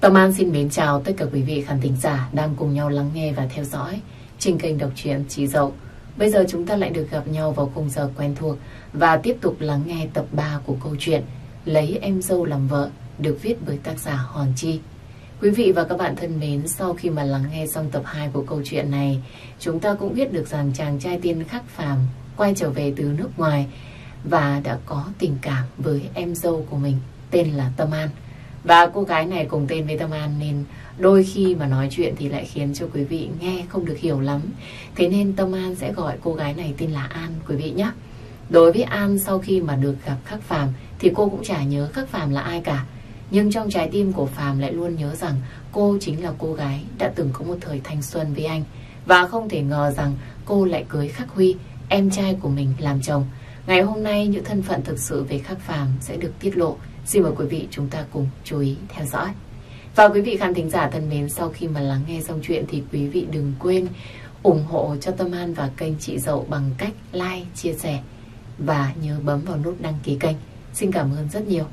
Tâm An xin mến chào tất cả quý vị khán thính giả đang cùng nhau lắng nghe và theo dõi trên kênh đọc truyện Trí Dậu. Bây giờ chúng ta lại được gặp nhau vào khung giờ quen thuộc và tiếp tục lắng nghe tập 3 của câu chuyện Lấy em dâu làm vợ được viết bởi tác giả Hòn Chi. Quý vị và các bạn thân mến, sau khi mà lắng nghe xong tập 2 của câu chuyện này, chúng ta cũng biết được rằng chàng trai tiên khắc phàm quay trở về từ nước ngoài và đã có tình cảm với em dâu của mình tên là Tâm An. Và cô gái này cùng tên với Tâm An nên đôi khi mà nói chuyện thì lại khiến cho quý vị nghe không được hiểu lắm. Thế nên Tâm An sẽ gọi cô gái này tên là An quý vị nhé. Đối với An sau khi mà được gặp Khắc Phàm thì cô cũng chả nhớ Khắc Phàm là ai cả. Nhưng trong trái tim của Phàm lại luôn nhớ rằng cô chính là cô gái đã từng có một thời thanh xuân với anh. Và không thể ngờ rằng cô lại cưới Khắc Huy, em trai của mình làm chồng. Ngày hôm nay những thân phận thực sự về Khắc Phàm sẽ được tiết lộ. Xin mời quý vị chúng ta cùng chú ý theo dõi. Và quý vị khán thính giả thân mến, sau khi mà lắng nghe xong chuyện thì quý vị đừng quên ủng hộ cho Tâm An và kênh chị Dậu bằng cách like, chia sẻ và nhớ bấm vào nút đăng ký kênh. Xin cảm ơn rất nhiều.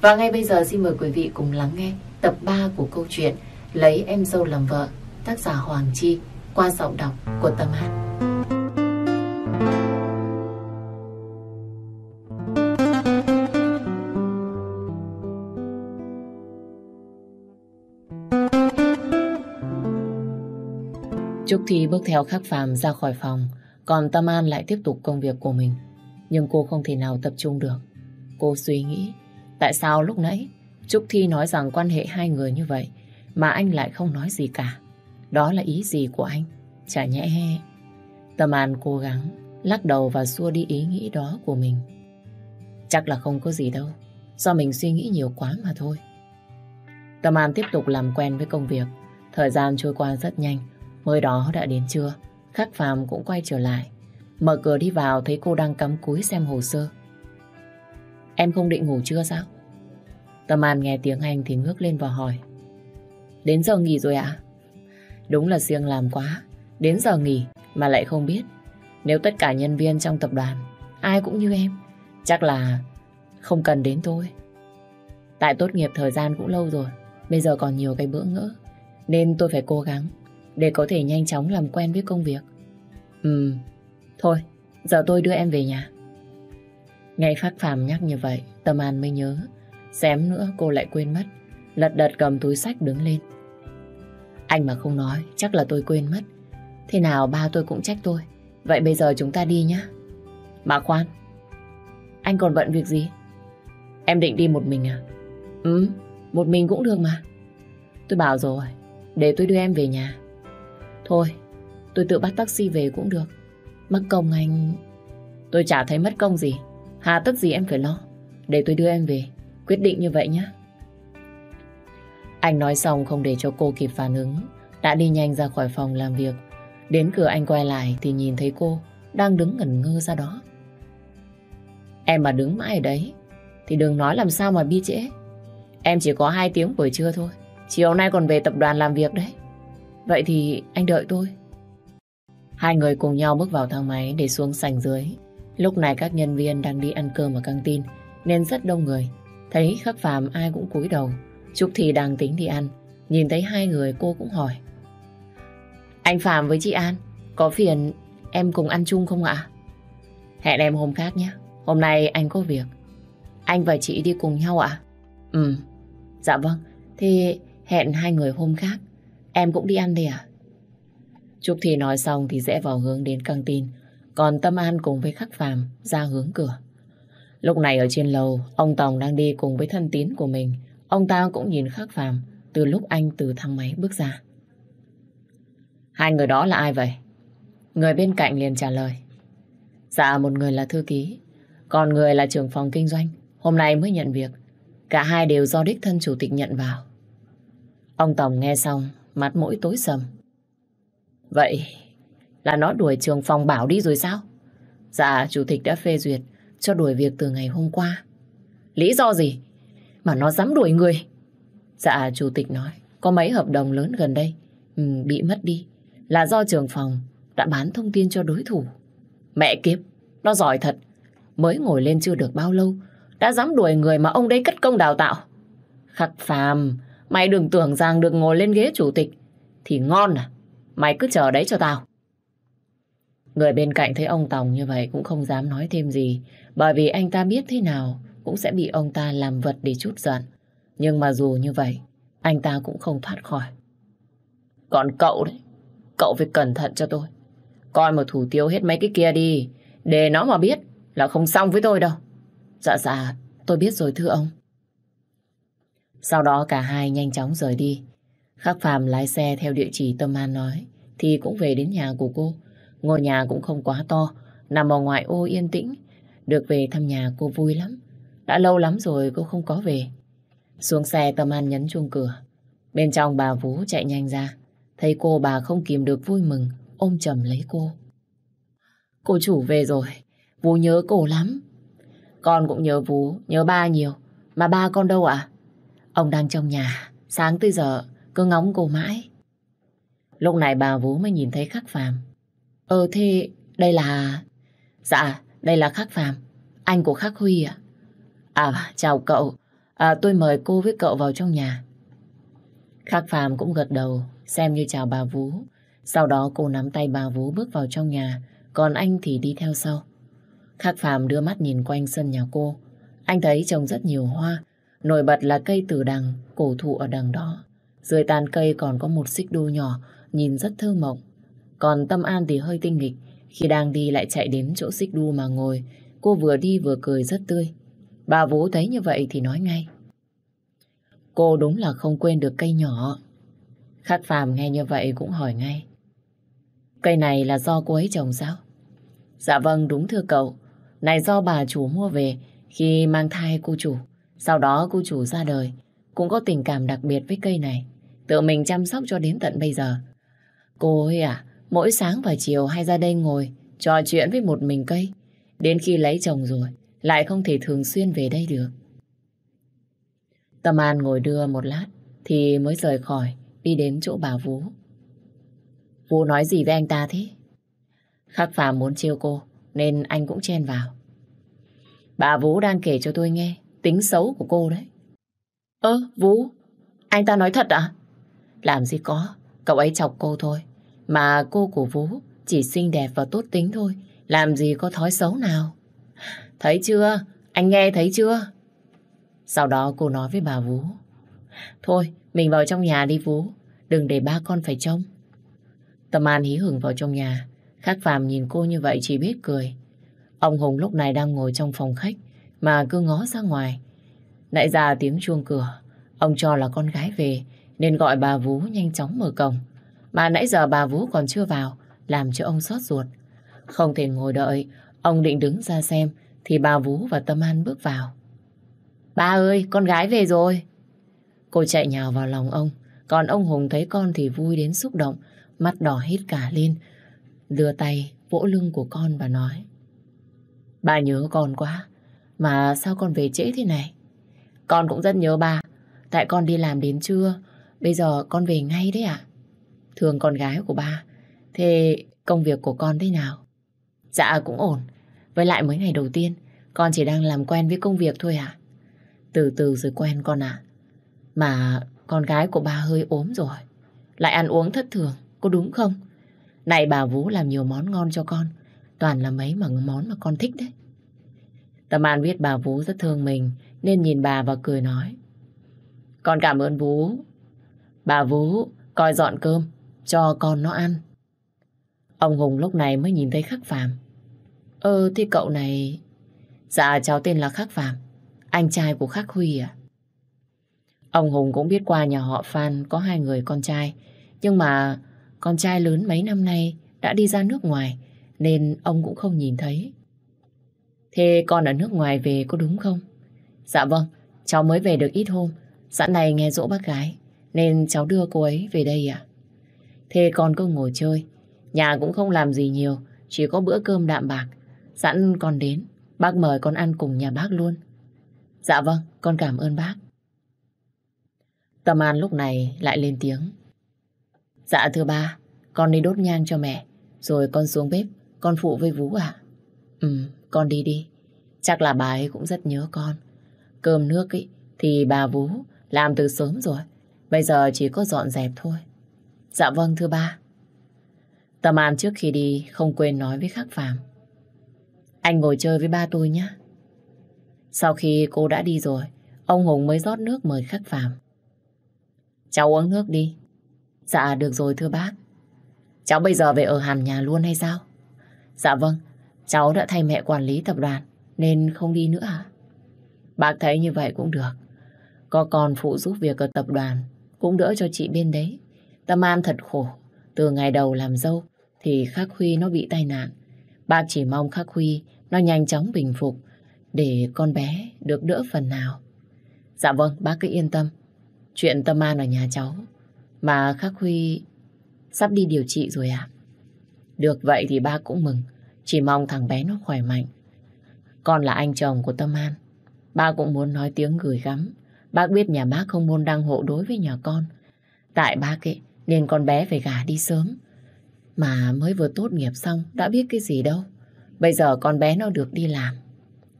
Và ngay bây giờ xin mời quý vị cùng lắng nghe tập 3 của câu chuyện Lấy em dâu làm vợ, tác giả Hoàng Chi qua giọng đọc của Tâm An. Trúc Thi bước theo khắc phàm ra khỏi phòng, còn Tâm An lại tiếp tục công việc của mình. Nhưng cô không thể nào tập trung được. Cô suy nghĩ, tại sao lúc nãy Trúc Thi nói rằng quan hệ hai người như vậy mà anh lại không nói gì cả. Đó là ý gì của anh? Chả nhẽ... Tâm An cố gắng lắc đầu và xua đi ý nghĩ đó của mình. Chắc là không có gì đâu, do mình suy nghĩ nhiều quá mà thôi. Tâm An tiếp tục làm quen với công việc. Thời gian trôi qua rất nhanh, Mới đó đã đến trưa, Khắc Phàm cũng quay trở lại. Mở cửa đi vào thấy cô đang cắm cúi xem hồ sơ. Em không định ngủ chưa sao? Tâm An nghe tiếng anh thì ngước lên và hỏi. Đến giờ nghỉ rồi ạ? Đúng là siêng làm quá. Đến giờ nghỉ mà lại không biết. Nếu tất cả nhân viên trong tập đoàn, ai cũng như em, chắc là không cần đến tôi. Tại tốt nghiệp thời gian cũng lâu rồi, bây giờ còn nhiều cái bữa ngỡ, nên tôi phải cố gắng để có thể nhanh chóng làm quen với công việc. Ừ, thôi, giờ tôi đưa em về nhà. Ngay phát phàm nhắc như vậy, Tâm An mới nhớ. Xém nữa cô lại quên mất. Lật đật cầm túi sách đứng lên. Anh mà không nói, chắc là tôi quên mất. Thế nào ba tôi cũng trách tôi. Vậy bây giờ chúng ta đi nhé. Bà khoan, anh còn bận việc gì? Em định đi một mình à? Ừ, một mình cũng được mà. Tôi bảo rồi, để tôi đưa em về nhà. Thôi, tôi tự bắt taxi về cũng được. Mất công anh... Tôi chả thấy mất công gì. Hà tất gì em phải lo. Để tôi đưa em về. Quyết định như vậy nhé. Anh nói xong không để cho cô kịp phản ứng. Đã đi nhanh ra khỏi phòng làm việc. Đến cửa anh quay lại thì nhìn thấy cô đang đứng ngẩn ngơ ra đó. Em mà đứng mãi ở đấy thì đừng nói làm sao mà bi trễ. Em chỉ có 2 tiếng buổi trưa thôi. Chiều nay còn về tập đoàn làm việc đấy. Vậy thì anh đợi tôi. Hai người cùng nhau bước vào thang máy để xuống sảnh dưới. Lúc này các nhân viên đang đi ăn cơm ở căng tin nên rất đông người. Thấy khắc phàm ai cũng cúi đầu. Trúc thì đang tính đi ăn. Nhìn thấy hai người cô cũng hỏi. Anh Phạm với chị An, có phiền em cùng ăn chung không ạ? Hẹn em hôm khác nhé. Hôm nay anh có việc. Anh và chị đi cùng nhau ạ? Ừ, dạ vâng. Thì hẹn hai người hôm khác. Em cũng đi ăn đi à? Trúc Thi nói xong thì rẽ vào hướng đến căng tin. Còn Tâm An cùng với Khắc Phàm ra hướng cửa. Lúc này ở trên lầu, ông Tòng đang đi cùng với thân tín của mình. Ông ta cũng nhìn Khắc Phàm từ lúc anh từ thang máy bước ra. Hai người đó là ai vậy? Người bên cạnh liền trả lời. Dạ, một người là thư ký, còn người là trưởng phòng kinh doanh. Hôm nay mới nhận việc. Cả hai đều do đích thân chủ tịch nhận vào. Ông Tòng nghe xong mặt mũi tối sầm. Vậy là nó đuổi trường phòng bảo đi rồi sao? Dạ, chủ tịch đã phê duyệt cho đuổi việc từ ngày hôm qua. Lý do gì? Mà nó dám đuổi người? Dạ, chủ tịch nói, có mấy hợp đồng lớn gần đây ừ, bị mất đi. Là do trường phòng đã bán thông tin cho đối thủ. Mẹ kiếp, nó giỏi thật. Mới ngồi lên chưa được bao lâu, đã dám đuổi người mà ông đấy cất công đào tạo. Khắc phàm, Mày đừng tưởng rằng được ngồi lên ghế chủ tịch thì ngon à. Mày cứ chờ đấy cho tao. Người bên cạnh thấy ông Tòng như vậy cũng không dám nói thêm gì bởi vì anh ta biết thế nào cũng sẽ bị ông ta làm vật để chút giận. Nhưng mà dù như vậy anh ta cũng không thoát khỏi. Còn cậu đấy, cậu phải cẩn thận cho tôi. Coi mà thủ tiêu hết mấy cái kia đi để nó mà biết là không xong với tôi đâu. Dạ dạ, tôi biết rồi thưa ông. Sau đó cả hai nhanh chóng rời đi. Khắc Phạm lái xe theo địa chỉ Tâm An nói thì cũng về đến nhà của cô. Ngôi nhà cũng không quá to, nằm ở ngoại ô yên tĩnh. Được về thăm nhà cô vui lắm. Đã lâu lắm rồi cô không có về. Xuống xe Tâm An nhấn chuông cửa. Bên trong bà Vũ chạy nhanh ra. Thấy cô bà không kìm được vui mừng, ôm chầm lấy cô. Cô chủ về rồi, Vũ nhớ cô lắm. Con cũng nhớ Vũ nhớ ba nhiều. Mà ba con đâu ạ? Ông đang trong nhà, sáng tới giờ cứ ngóng cô mãi. Lúc này bà Vú mới nhìn thấy khắc phàm. Ờ thế đây là... Dạ, đây là khắc phàm, anh của khắc Huy ạ. À? chào cậu, à, tôi mời cô với cậu vào trong nhà. Khắc phàm cũng gật đầu, xem như chào bà Vú. Sau đó cô nắm tay bà Vú bước vào trong nhà, còn anh thì đi theo sau. Khắc phàm đưa mắt nhìn quanh sân nhà cô. Anh thấy trồng rất nhiều hoa, nổi bật là cây tử đằng, cổ thụ ở đằng đó. Dưới tàn cây còn có một xích đu nhỏ, nhìn rất thơ mộng. Còn Tâm An thì hơi tinh nghịch, khi đang đi lại chạy đến chỗ xích đu mà ngồi. Cô vừa đi vừa cười rất tươi. Bà Vũ thấy như vậy thì nói ngay. Cô đúng là không quên được cây nhỏ. Khắc phàm nghe như vậy cũng hỏi ngay. Cây này là do cô ấy trồng sao? Dạ vâng, đúng thưa cậu. Này do bà chủ mua về khi mang thai cô chủ. Sau đó cô chủ ra đời. Cũng có tình cảm đặc biệt với cây này. Tự mình chăm sóc cho đến tận bây giờ. Cô ấy à, mỗi sáng và chiều hay ra đây ngồi, trò chuyện với một mình cây. Đến khi lấy chồng rồi, lại không thể thường xuyên về đây được. Tâm An ngồi đưa một lát, thì mới rời khỏi, đi đến chỗ bà Vũ. Vũ nói gì với anh ta thế? Khắc Phạm muốn chiêu cô, nên anh cũng chen vào. Bà Vũ đang kể cho tôi nghe tính xấu của cô đấy. Ơ, Vũ, anh ta nói thật à? Làm gì có, cậu ấy chọc cô thôi. Mà cô của Vũ chỉ xinh đẹp và tốt tính thôi. Làm gì có thói xấu nào. Thấy chưa? Anh nghe thấy chưa? Sau đó cô nói với bà Vũ. Thôi, mình vào trong nhà đi Vũ. Đừng để ba con phải trông. Tâm An hí hửng vào trong nhà. Khắc phàm nhìn cô như vậy chỉ biết cười. Ông Hùng lúc này đang ngồi trong phòng khách mà cứ ngó ra ngoài. Nãy ra tiếng chuông cửa. Ông cho là con gái về nên gọi bà Vũ nhanh chóng mở cổng. Mà nãy giờ bà Vũ còn chưa vào làm cho ông xót ruột. Không thể ngồi đợi, ông định đứng ra xem thì bà Vũ và Tâm An bước vào. Ba ơi, con gái về rồi. Cô chạy nhào vào lòng ông, còn ông Hùng thấy con thì vui đến xúc động, mắt đỏ hết cả lên, đưa tay vỗ lưng của con và nói. Bà nhớ con quá, mà sao con về trễ thế này? Con cũng rất nhớ ba. tại con đi làm đến trưa, bây giờ con về ngay đấy ạ. Thương con gái của ba, thế công việc của con thế nào? Dạ cũng ổn, với lại mấy ngày đầu tiên, con chỉ đang làm quen với công việc thôi à? Từ từ rồi quen con ạ. Mà con gái của ba hơi ốm rồi. Lại ăn uống thất thường, có đúng không? Này bà Vũ làm nhiều món ngon cho con. Toàn là mấy mà món mà con thích đấy. Tâm An biết bà Vũ rất thương mình nên nhìn bà và cười nói. Con cảm ơn Vú. Bà Vũ coi dọn cơm cho con nó ăn. Ông Hùng lúc này mới nhìn thấy Khắc Phạm. Ơ ờ, thì cậu này... Dạ cháu tên là Khắc Phạm, Anh trai của Khắc Huy à? Ông Hùng cũng biết qua nhà họ Phan có hai người con trai. Nhưng mà con trai lớn mấy năm nay đã đi ra nước ngoài nên ông cũng không nhìn thấy. Thế con ở nước ngoài về có đúng không? Dạ vâng, cháu mới về được ít hôm. Sẵn này nghe dỗ bác gái nên cháu đưa cô ấy về đây à? Thế con cứ ngồi chơi. Nhà cũng không làm gì nhiều, chỉ có bữa cơm đạm bạc. Sẵn con đến, bác mời con ăn cùng nhà bác luôn. Dạ vâng, con cảm ơn bác. Tâm An lúc này lại lên tiếng. Dạ thưa ba, con đi đốt nhang cho mẹ, rồi con xuống bếp, con phụ với Vũ à? Ừ, con đi đi. Chắc là bà ấy cũng rất nhớ con. Cơm nước ấy thì bà Vũ làm từ sớm rồi, Bây giờ chỉ có dọn dẹp thôi. Dạ vâng thưa ba. Tâm An trước khi đi không quên nói với Khắc Phạm. Anh ngồi chơi với ba tôi nhé. Sau khi cô đã đi rồi, ông Hùng mới rót nước mời Khắc Phạm. Cháu uống nước đi. Dạ được rồi thưa bác. Cháu bây giờ về ở hàm nhà luôn hay sao? Dạ vâng, cháu đã thay mẹ quản lý tập đoàn nên không đi nữa à? Bác thấy như vậy cũng được. Có con phụ giúp việc ở tập đoàn cũng đỡ cho chị bên đấy. Tâm An thật khổ. Từ ngày đầu làm dâu thì Khắc Huy nó bị tai nạn. Bác chỉ mong Khắc Huy nó nhanh chóng bình phục để con bé được đỡ phần nào. Dạ vâng, bác cứ yên tâm. Chuyện Tâm An ở nhà cháu mà Khắc Huy sắp đi điều trị rồi à? Được vậy thì bác cũng mừng. Chỉ mong thằng bé nó khỏe mạnh. Con là anh chồng của Tâm An. Ba cũng muốn nói tiếng gửi gắm. Bác biết nhà bác không muốn đăng hộ đối với nhà con. Tại bác ấy, nên con bé phải gả đi sớm. Mà mới vừa tốt nghiệp xong, đã biết cái gì đâu. Bây giờ con bé nó được đi làm.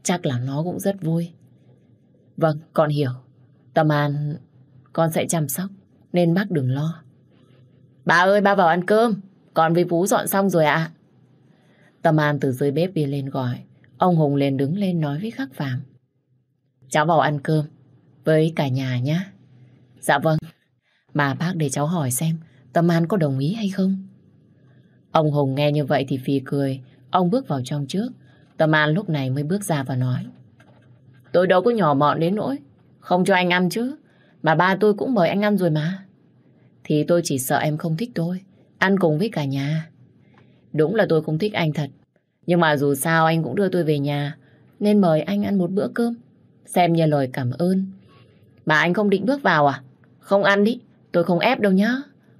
Chắc là nó cũng rất vui. Vâng, con hiểu. Tâm An, con sẽ chăm sóc. Nên bác đừng lo. Bà ơi, ba vào ăn cơm. Con với Phú dọn xong rồi ạ. Tâm An từ dưới bếp đi lên gọi. Ông Hùng liền đứng lên nói với Khắc Phạm. Cháu vào ăn cơm với cả nhà nhé. Dạ vâng. Mà bác để cháu hỏi xem, Tâm An có đồng ý hay không? Ông Hùng nghe như vậy thì phì cười. Ông bước vào trong trước. Tâm An lúc này mới bước ra và nói. Tôi đâu có nhỏ mọn đến nỗi. Không cho anh ăn chứ. Mà ba tôi cũng mời anh ăn rồi mà. Thì tôi chỉ sợ em không thích tôi. Ăn cùng với cả nhà. Đúng là tôi không thích anh thật. Nhưng mà dù sao anh cũng đưa tôi về nhà. Nên mời anh ăn một bữa cơm. Xem như lời cảm ơn. Mà anh không định bước vào à? Không ăn đi. Tôi không ép đâu nhá.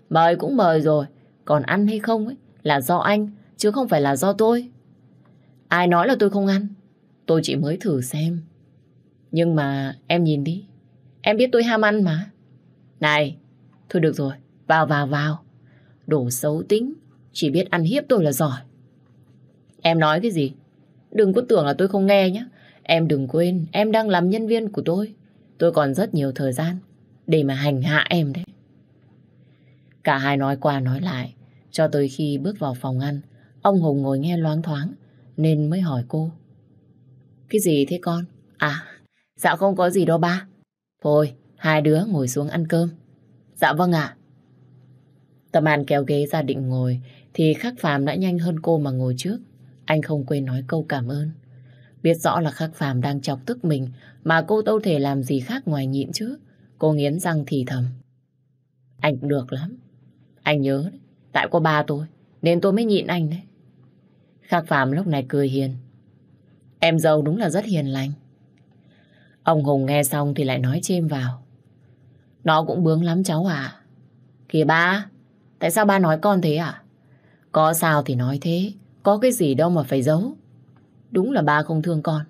Mời cũng mời rồi. Còn ăn hay không ấy là do anh. Chứ không phải là do tôi. Ai nói là tôi không ăn. Tôi chỉ mới thử xem. Nhưng mà em nhìn đi. Em biết tôi ham ăn mà. Này, thôi được rồi. Vào vào vào. Đồ xấu tính. Chỉ biết ăn hiếp tôi là giỏi. Em nói cái gì? Đừng có tưởng là tôi không nghe nhé. Em đừng quên, em đang làm nhân viên của tôi. Tôi còn rất nhiều thời gian để mà hành hạ em đấy. Cả hai nói qua nói lại, cho tới khi bước vào phòng ăn, ông Hùng ngồi nghe loáng thoáng, nên mới hỏi cô. Cái gì thế con? À, dạ không có gì đâu ba. Thôi, hai đứa ngồi xuống ăn cơm. Dạ vâng ạ. Tâm An kéo ghế ra định ngồi, thì Khắc Phàm đã nhanh hơn cô mà ngồi trước. Anh không quên nói câu cảm ơn. Biết rõ là Khắc Phàm đang chọc tức mình, mà cô đâu thể làm gì khác ngoài nhịn chứ. Cô nghiến răng thì thầm. Anh được lắm. Anh nhớ đấy, tại có ba tôi, nên tôi mới nhịn anh đấy. Khắc Phạm lúc này cười hiền. Em dâu đúng là rất hiền lành. Ông Hùng nghe xong thì lại nói chêm vào. Nó cũng bướng lắm cháu à. Kìa ba, tại sao ba nói con thế à? Có sao thì nói thế, có cái gì đâu mà phải giấu. Đúng là ba không thương con.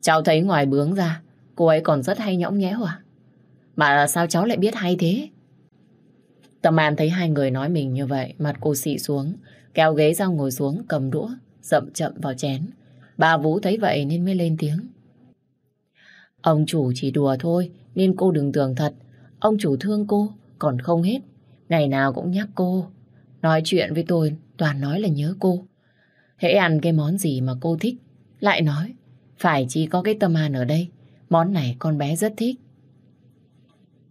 Cháu thấy ngoài bướng ra, cô ấy còn rất hay nhõng nhẽo à? Mà sao cháu lại biết hay thế? Tâm An thấy hai người nói mình như vậy, mặt cô xị xuống, kéo ghế ra ngồi xuống, cầm đũa, chậm chậm vào chén. Bà Vũ thấy vậy nên mới lên tiếng. Ông chủ chỉ đùa thôi, nên cô đừng tưởng thật. Ông chủ thương cô, còn không hết. Ngày nào cũng nhắc cô. Nói chuyện với tôi, toàn nói là nhớ cô. Hễ ăn cái món gì mà cô thích, lại nói, phải chỉ có cái tâm an ở đây. Món này con bé rất thích.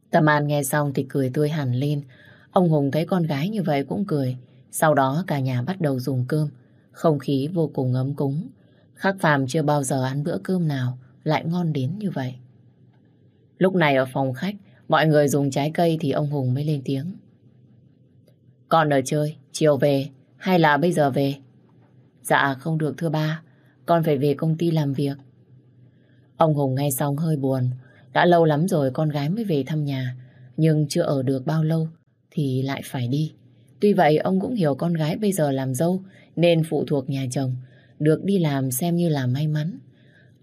Tâm An nghe xong thì cười tươi hẳn lên. Ông Hùng thấy con gái như vậy cũng cười. Sau đó cả nhà bắt đầu dùng cơm. Không khí vô cùng ấm cúng. Khắc Phàm chưa bao giờ ăn bữa cơm nào lại ngon đến như vậy. Lúc này ở phòng khách, mọi người dùng trái cây thì ông Hùng mới lên tiếng. Con ở chơi, chiều về, hay là bây giờ về? Dạ không được thưa ba, con phải về công ty làm việc. Ông Hùng nghe xong hơi buồn, đã lâu lắm rồi con gái mới về thăm nhà, nhưng chưa ở được bao lâu thì lại phải đi. Tuy vậy ông cũng hiểu con gái bây giờ làm dâu nên phụ thuộc nhà chồng, được đi làm xem như là may mắn.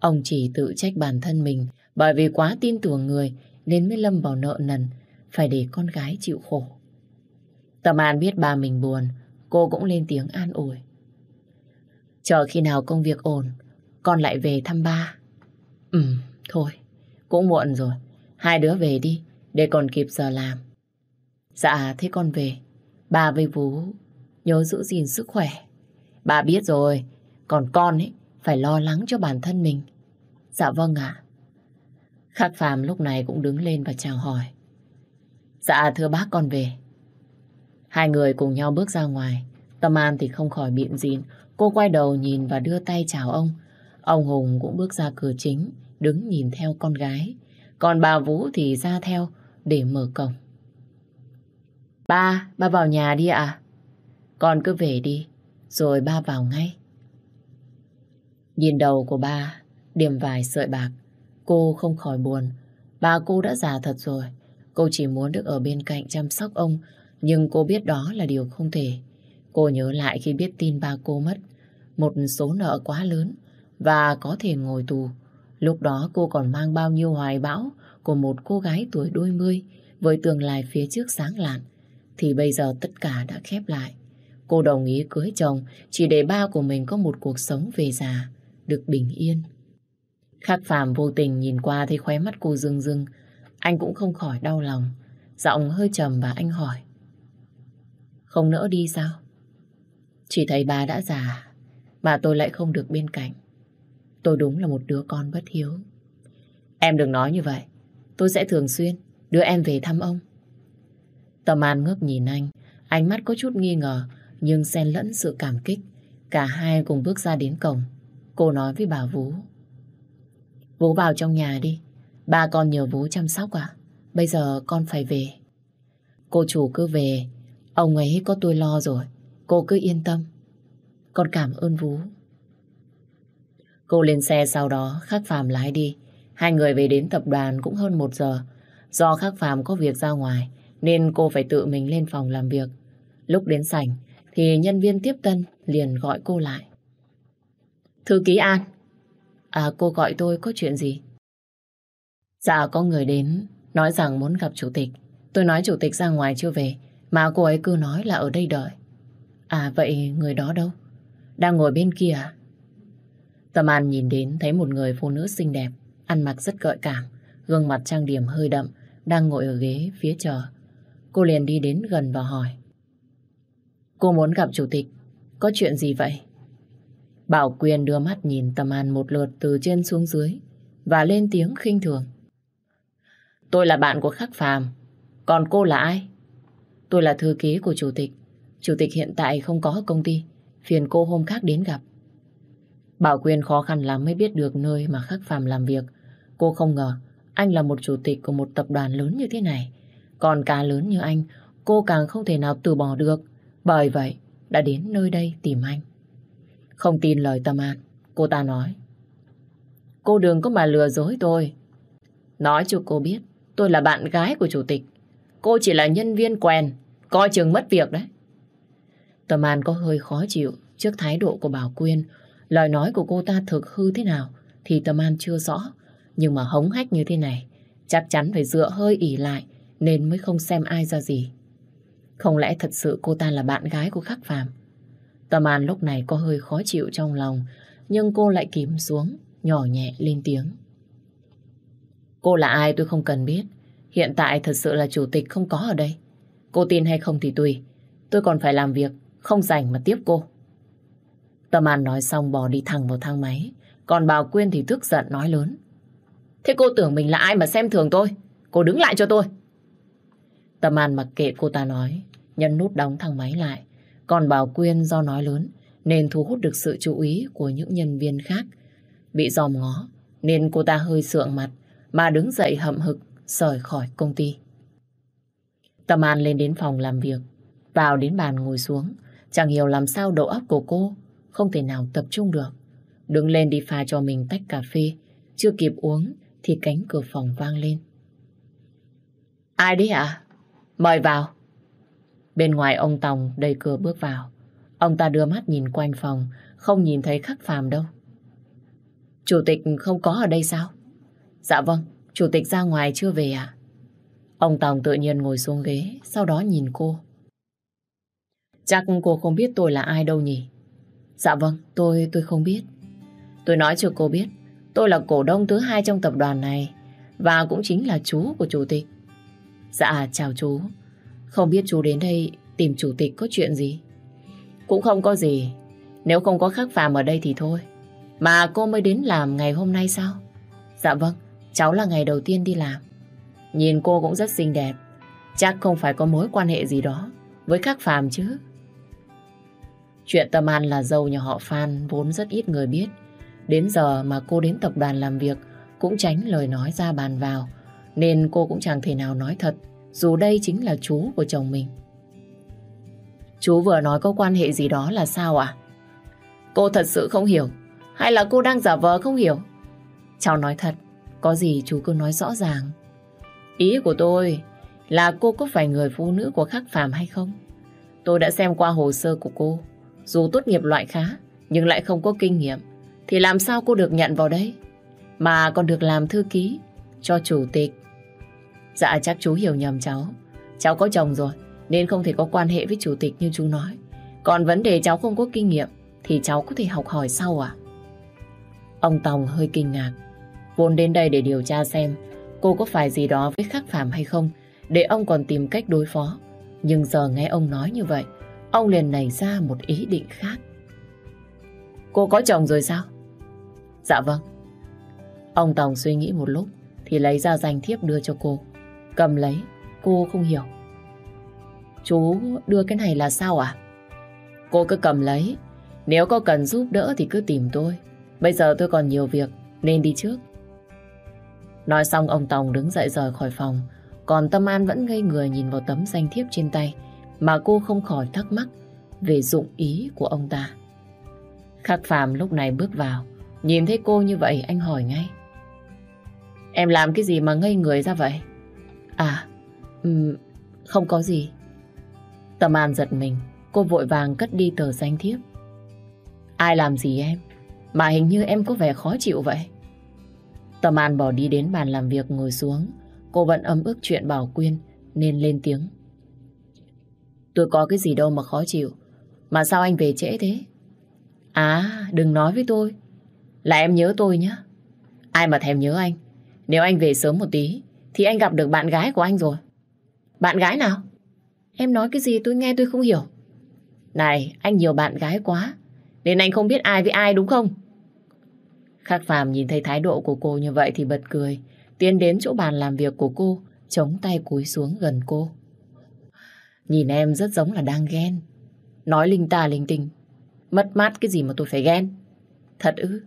Ông chỉ tự trách bản thân mình bởi vì quá tin tưởng người nên mới lâm vào nợ nần, phải để con gái chịu khổ. Tâm An biết ba mình buồn, cô cũng lên tiếng an ủi. Chờ khi nào công việc ổn, con lại về thăm ba. Ừ, thôi, cũng muộn rồi. Hai đứa về đi, để còn kịp giờ làm. Dạ, thế con về. Bà với Vũ nhớ giữ gìn sức khỏe. Bà biết rồi, còn con ấy phải lo lắng cho bản thân mình. Dạ vâng ạ. Khắc Phạm lúc này cũng đứng lên và chào hỏi. Dạ thưa bác con về. Hai người cùng nhau bước ra ngoài. Tâm An thì không khỏi biện dịn. Cô quay đầu nhìn và đưa tay chào ông. Ông Hùng cũng bước ra cửa chính, đứng nhìn theo con gái. Còn bà Vũ thì ra theo để mở cổng. Ba, ba vào nhà đi ạ. Con cứ về đi, rồi ba vào ngay. Nhìn đầu của ba, điểm vài sợi bạc. Cô không khỏi buồn. Ba cô đã già thật rồi. Cô chỉ muốn được ở bên cạnh chăm sóc ông, nhưng cô biết đó là điều không thể. Cô nhớ lại khi biết tin ba cô mất, một số nợ quá lớn và có thể ngồi tù. Lúc đó cô còn mang bao nhiêu hoài bão của một cô gái tuổi đôi mươi với tương lai phía trước sáng lạn. Thì bây giờ tất cả đã khép lại. Cô đồng ý cưới chồng chỉ để ba của mình có một cuộc sống về già, được bình yên. Khắc phàm vô tình nhìn qua thấy khóe mắt cô rưng rưng. Anh cũng không khỏi đau lòng. Giọng hơi trầm và anh hỏi. Không nỡ đi sao? Chỉ thấy bà đã già, mà tôi lại không được bên cạnh. Tôi đúng là một đứa con bất hiếu. Em đừng nói như vậy. Tôi sẽ thường xuyên đưa em về thăm ông. Tâm An ngước nhìn anh, ánh mắt có chút nghi ngờ, nhưng xen lẫn sự cảm kích. Cả hai cùng bước ra đến cổng. Cô nói với bà Vũ. Vũ vào trong nhà đi. Ba con nhờ Vũ chăm sóc à? Bây giờ con phải về. Cô chủ cứ về. Ông ấy có tôi lo rồi. Cô cứ yên tâm. Con cảm ơn Vũ. Cô lên xe sau đó Khắc Phạm lái đi. Hai người về đến tập đoàn cũng hơn một giờ. Do Khắc Phạm có việc ra ngoài nên cô phải tự mình lên phòng làm việc. Lúc đến sảnh thì nhân viên tiếp tân liền gọi cô lại. Thư ký An, à cô gọi tôi có chuyện gì? Dạ có người đến nói rằng muốn gặp chủ tịch. Tôi nói chủ tịch ra ngoài chưa về mà cô ấy cứ nói là ở đây đợi. À vậy người đó đâu? Đang ngồi bên kia à? Tâm An nhìn đến thấy một người phụ nữ xinh đẹp, ăn mặc rất gợi cảm, gương mặt trang điểm hơi đậm, đang ngồi ở ghế phía chờ. Cô liền đi đến gần và hỏi. Cô muốn gặp chủ tịch, có chuyện gì vậy? Bảo Quyền đưa mắt nhìn Tâm An một lượt từ trên xuống dưới và lên tiếng khinh thường. Tôi là bạn của Khắc Phàm, còn cô là ai? Tôi là thư ký của chủ tịch. Chủ tịch hiện tại không có công ty, phiền cô hôm khác đến gặp. Bảo Quyên khó khăn lắm mới biết được nơi mà Khắc Phàm làm việc. Cô không ngờ anh là một chủ tịch của một tập đoàn lớn như thế này. Còn cá lớn như anh, cô càng không thể nào từ bỏ được. Bởi vậy, đã đến nơi đây tìm anh. Không tin lời Tâm An, cô ta nói. Cô đừng có mà lừa dối tôi. Nói cho cô biết, tôi là bạn gái của chủ tịch. Cô chỉ là nhân viên quen, coi chừng mất việc đấy. Tâm An có hơi khó chịu trước thái độ của Bảo Quyên. Lời nói của cô ta thực hư thế nào thì Tâm An chưa rõ. Nhưng mà hống hách như thế này, chắc chắn phải dựa hơi ỉ lại nên mới không xem ai ra gì. Không lẽ thật sự cô ta là bạn gái của Khắc Phạm? Tâm An lúc này có hơi khó chịu trong lòng, nhưng cô lại kìm xuống, nhỏ nhẹ lên tiếng. Cô là ai tôi không cần biết. Hiện tại thật sự là chủ tịch không có ở đây. Cô tin hay không thì tùy. Tôi còn phải làm việc, không rảnh mà tiếp cô. Tâm An nói xong bỏ đi thẳng vào thang máy. Còn Bảo Quyên thì tức giận nói lớn. Thế cô tưởng mình là ai mà xem thường tôi? Cô đứng lại cho tôi. Tâm An mặc kệ cô ta nói, nhấn nút đóng thang máy lại. Còn Bảo Quyên do nói lớn nên thu hút được sự chú ý của những nhân viên khác. Bị dòm ngó nên cô ta hơi sượng mặt mà đứng dậy hậm hực rời khỏi công ty. Tâm An lên đến phòng làm việc, vào đến bàn ngồi xuống. Chẳng hiểu làm sao đầu óc của cô không thể nào tập trung được. Đứng lên đi pha cho mình tách cà phê, chưa kịp uống thì cánh cửa phòng vang lên. Ai đấy ạ? Mời vào. Bên ngoài ông Tòng đầy cửa bước vào. Ông ta đưa mắt nhìn quanh phòng, không nhìn thấy khắc phàm đâu. Chủ tịch không có ở đây sao? Dạ vâng, chủ tịch ra ngoài chưa về à? Ông Tòng tự nhiên ngồi xuống ghế, sau đó nhìn cô. Chắc cô không biết tôi là ai đâu nhỉ? Dạ vâng, tôi tôi không biết. Tôi nói cho cô biết, tôi là cổ đông thứ hai trong tập đoàn này và cũng chính là chú của chủ tịch. Dạ, chào chú. Không biết chú đến đây tìm chủ tịch có chuyện gì? Cũng không có gì. Nếu không có khắc phàm ở đây thì thôi. Mà cô mới đến làm ngày hôm nay sao? Dạ vâng, cháu là ngày đầu tiên đi làm. Nhìn cô cũng rất xinh đẹp. Chắc không phải có mối quan hệ gì đó với khắc phàm chứ. Chuyện Tâm An là dâu nhà họ Phan vốn rất ít người biết. Đến giờ mà cô đến tập đoàn làm việc cũng tránh lời nói ra bàn vào. Nên cô cũng chẳng thể nào nói thật, dù đây chính là chú của chồng mình. Chú vừa nói có quan hệ gì đó là sao à? Cô thật sự không hiểu, Hay là cô đang giả vờ không hiểu Cháu nói thật có gì chú cứ nói rõ ràng. Ý của tôi là cô có phải người phụ nữ của khắc phàm hay không? Tôi đã xem qua hồ sơ của cô. Dù tốt nghiệp loại khá, Nhưng lại không có kinh nghiệm, Thì làm sao cô được nhận vào đây? Mà còn được làm thư ký Cho chủ tịch. Dạ chắc chú hiểu nhầm cháu. Cháu có chồng rồi, Nên không thể có quan hệ với chủ tịch như chú nói. Còn vấn đề cháu không có kinh nghiệm, Thì cháu có thể học hỏi sau à? Ông Tòng hơi kinh ngạc. Vốn đến đây để điều tra xem Cô có phải gì đó với khắc phạm hay không, Để ông còn tìm cách đối phó. Nhưng giờ nghe ông nói như vậy, Ông liền nảy ra một ý định khác. Cô có chồng rồi sao? Dạ vâng. Ông Tòng suy nghĩ một lúc, Thì lấy ra danh thiếp đưa cho cô. Cầm lấy, Cô không hiểu. Chú đưa cái này là sao à? Cô cứ cầm lấy. Nếu có cần giúp đỡ thì cứ tìm tôi. Bây giờ tôi còn nhiều việc, Nên đi trước. Nói xong ông Tòng đứng dậy rời khỏi phòng. Còn Tâm An vẫn ngây người nhìn vào tấm danh thiếp trên tay Mà cô không khỏi thắc mắc Về dụng ý của ông ta. Khắc Phạm lúc này bước vào. Nhìn thấy cô như vậy anh hỏi ngay. Em làm cái gì mà ngây người ra vậy? À, um, không có gì. Tâm An giật mình. Cô vội vàng cất đi tờ danh thiếp. Ai làm gì em? Mà hình như em có vẻ khó chịu vậy. Tâm An bỏ đi đến bàn làm việc ngồi xuống. Cô vẫn ấm ức chuyện Bảo Quyên, Nên lên tiếng. Tôi có cái gì đâu mà khó chịu. Mà sao anh về trễ thế? À đừng nói với tôi. Là em nhớ tôi nhé Ai mà thèm nhớ anh? Nếu anh về sớm một tí, Thì anh gặp được bạn gái của anh rồi. Bạn gái nào? Em nói cái gì tôi nghe tôi không hiểu. Này, anh nhiều bạn gái quá, Nên anh không biết ai với ai đúng không? Khắc Phạm nhìn thấy thái độ của cô như vậy thì bật cười, tiến đến chỗ bàn làm việc của cô, chống tay cúi xuống gần cô. Nhìn em rất giống là đang ghen. Nói linh tà linh tinh. Mất mát cái gì mà tôi phải ghen. Thật ư.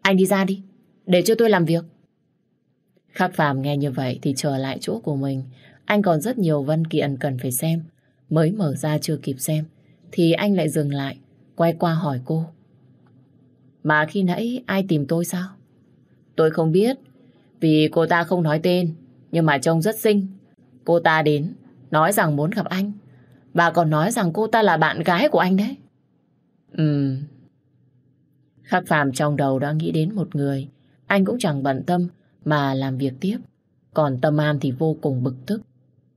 Anh đi ra đi, để cho tôi làm việc. Khắc Phạm nghe như vậy thì trở lại chỗ của mình. Anh còn rất nhiều văn kiện cần phải xem. Mới mở ra chưa kịp xem. Thì anh lại dừng lại, quay qua hỏi cô. Mà khi nãy ai tìm tôi sao? Tôi không biết, vì cô ta không nói tên, nhưng mà trông rất xinh. Cô ta đến, nói rằng muốn gặp anh. Bà còn nói rằng cô ta là bạn gái của anh đấy. Ừm. Khắc phàm trong đầu đã nghĩ đến một người. Anh cũng chẳng bận tâm mà làm việc tiếp. Còn Tâm An thì vô cùng bực tức.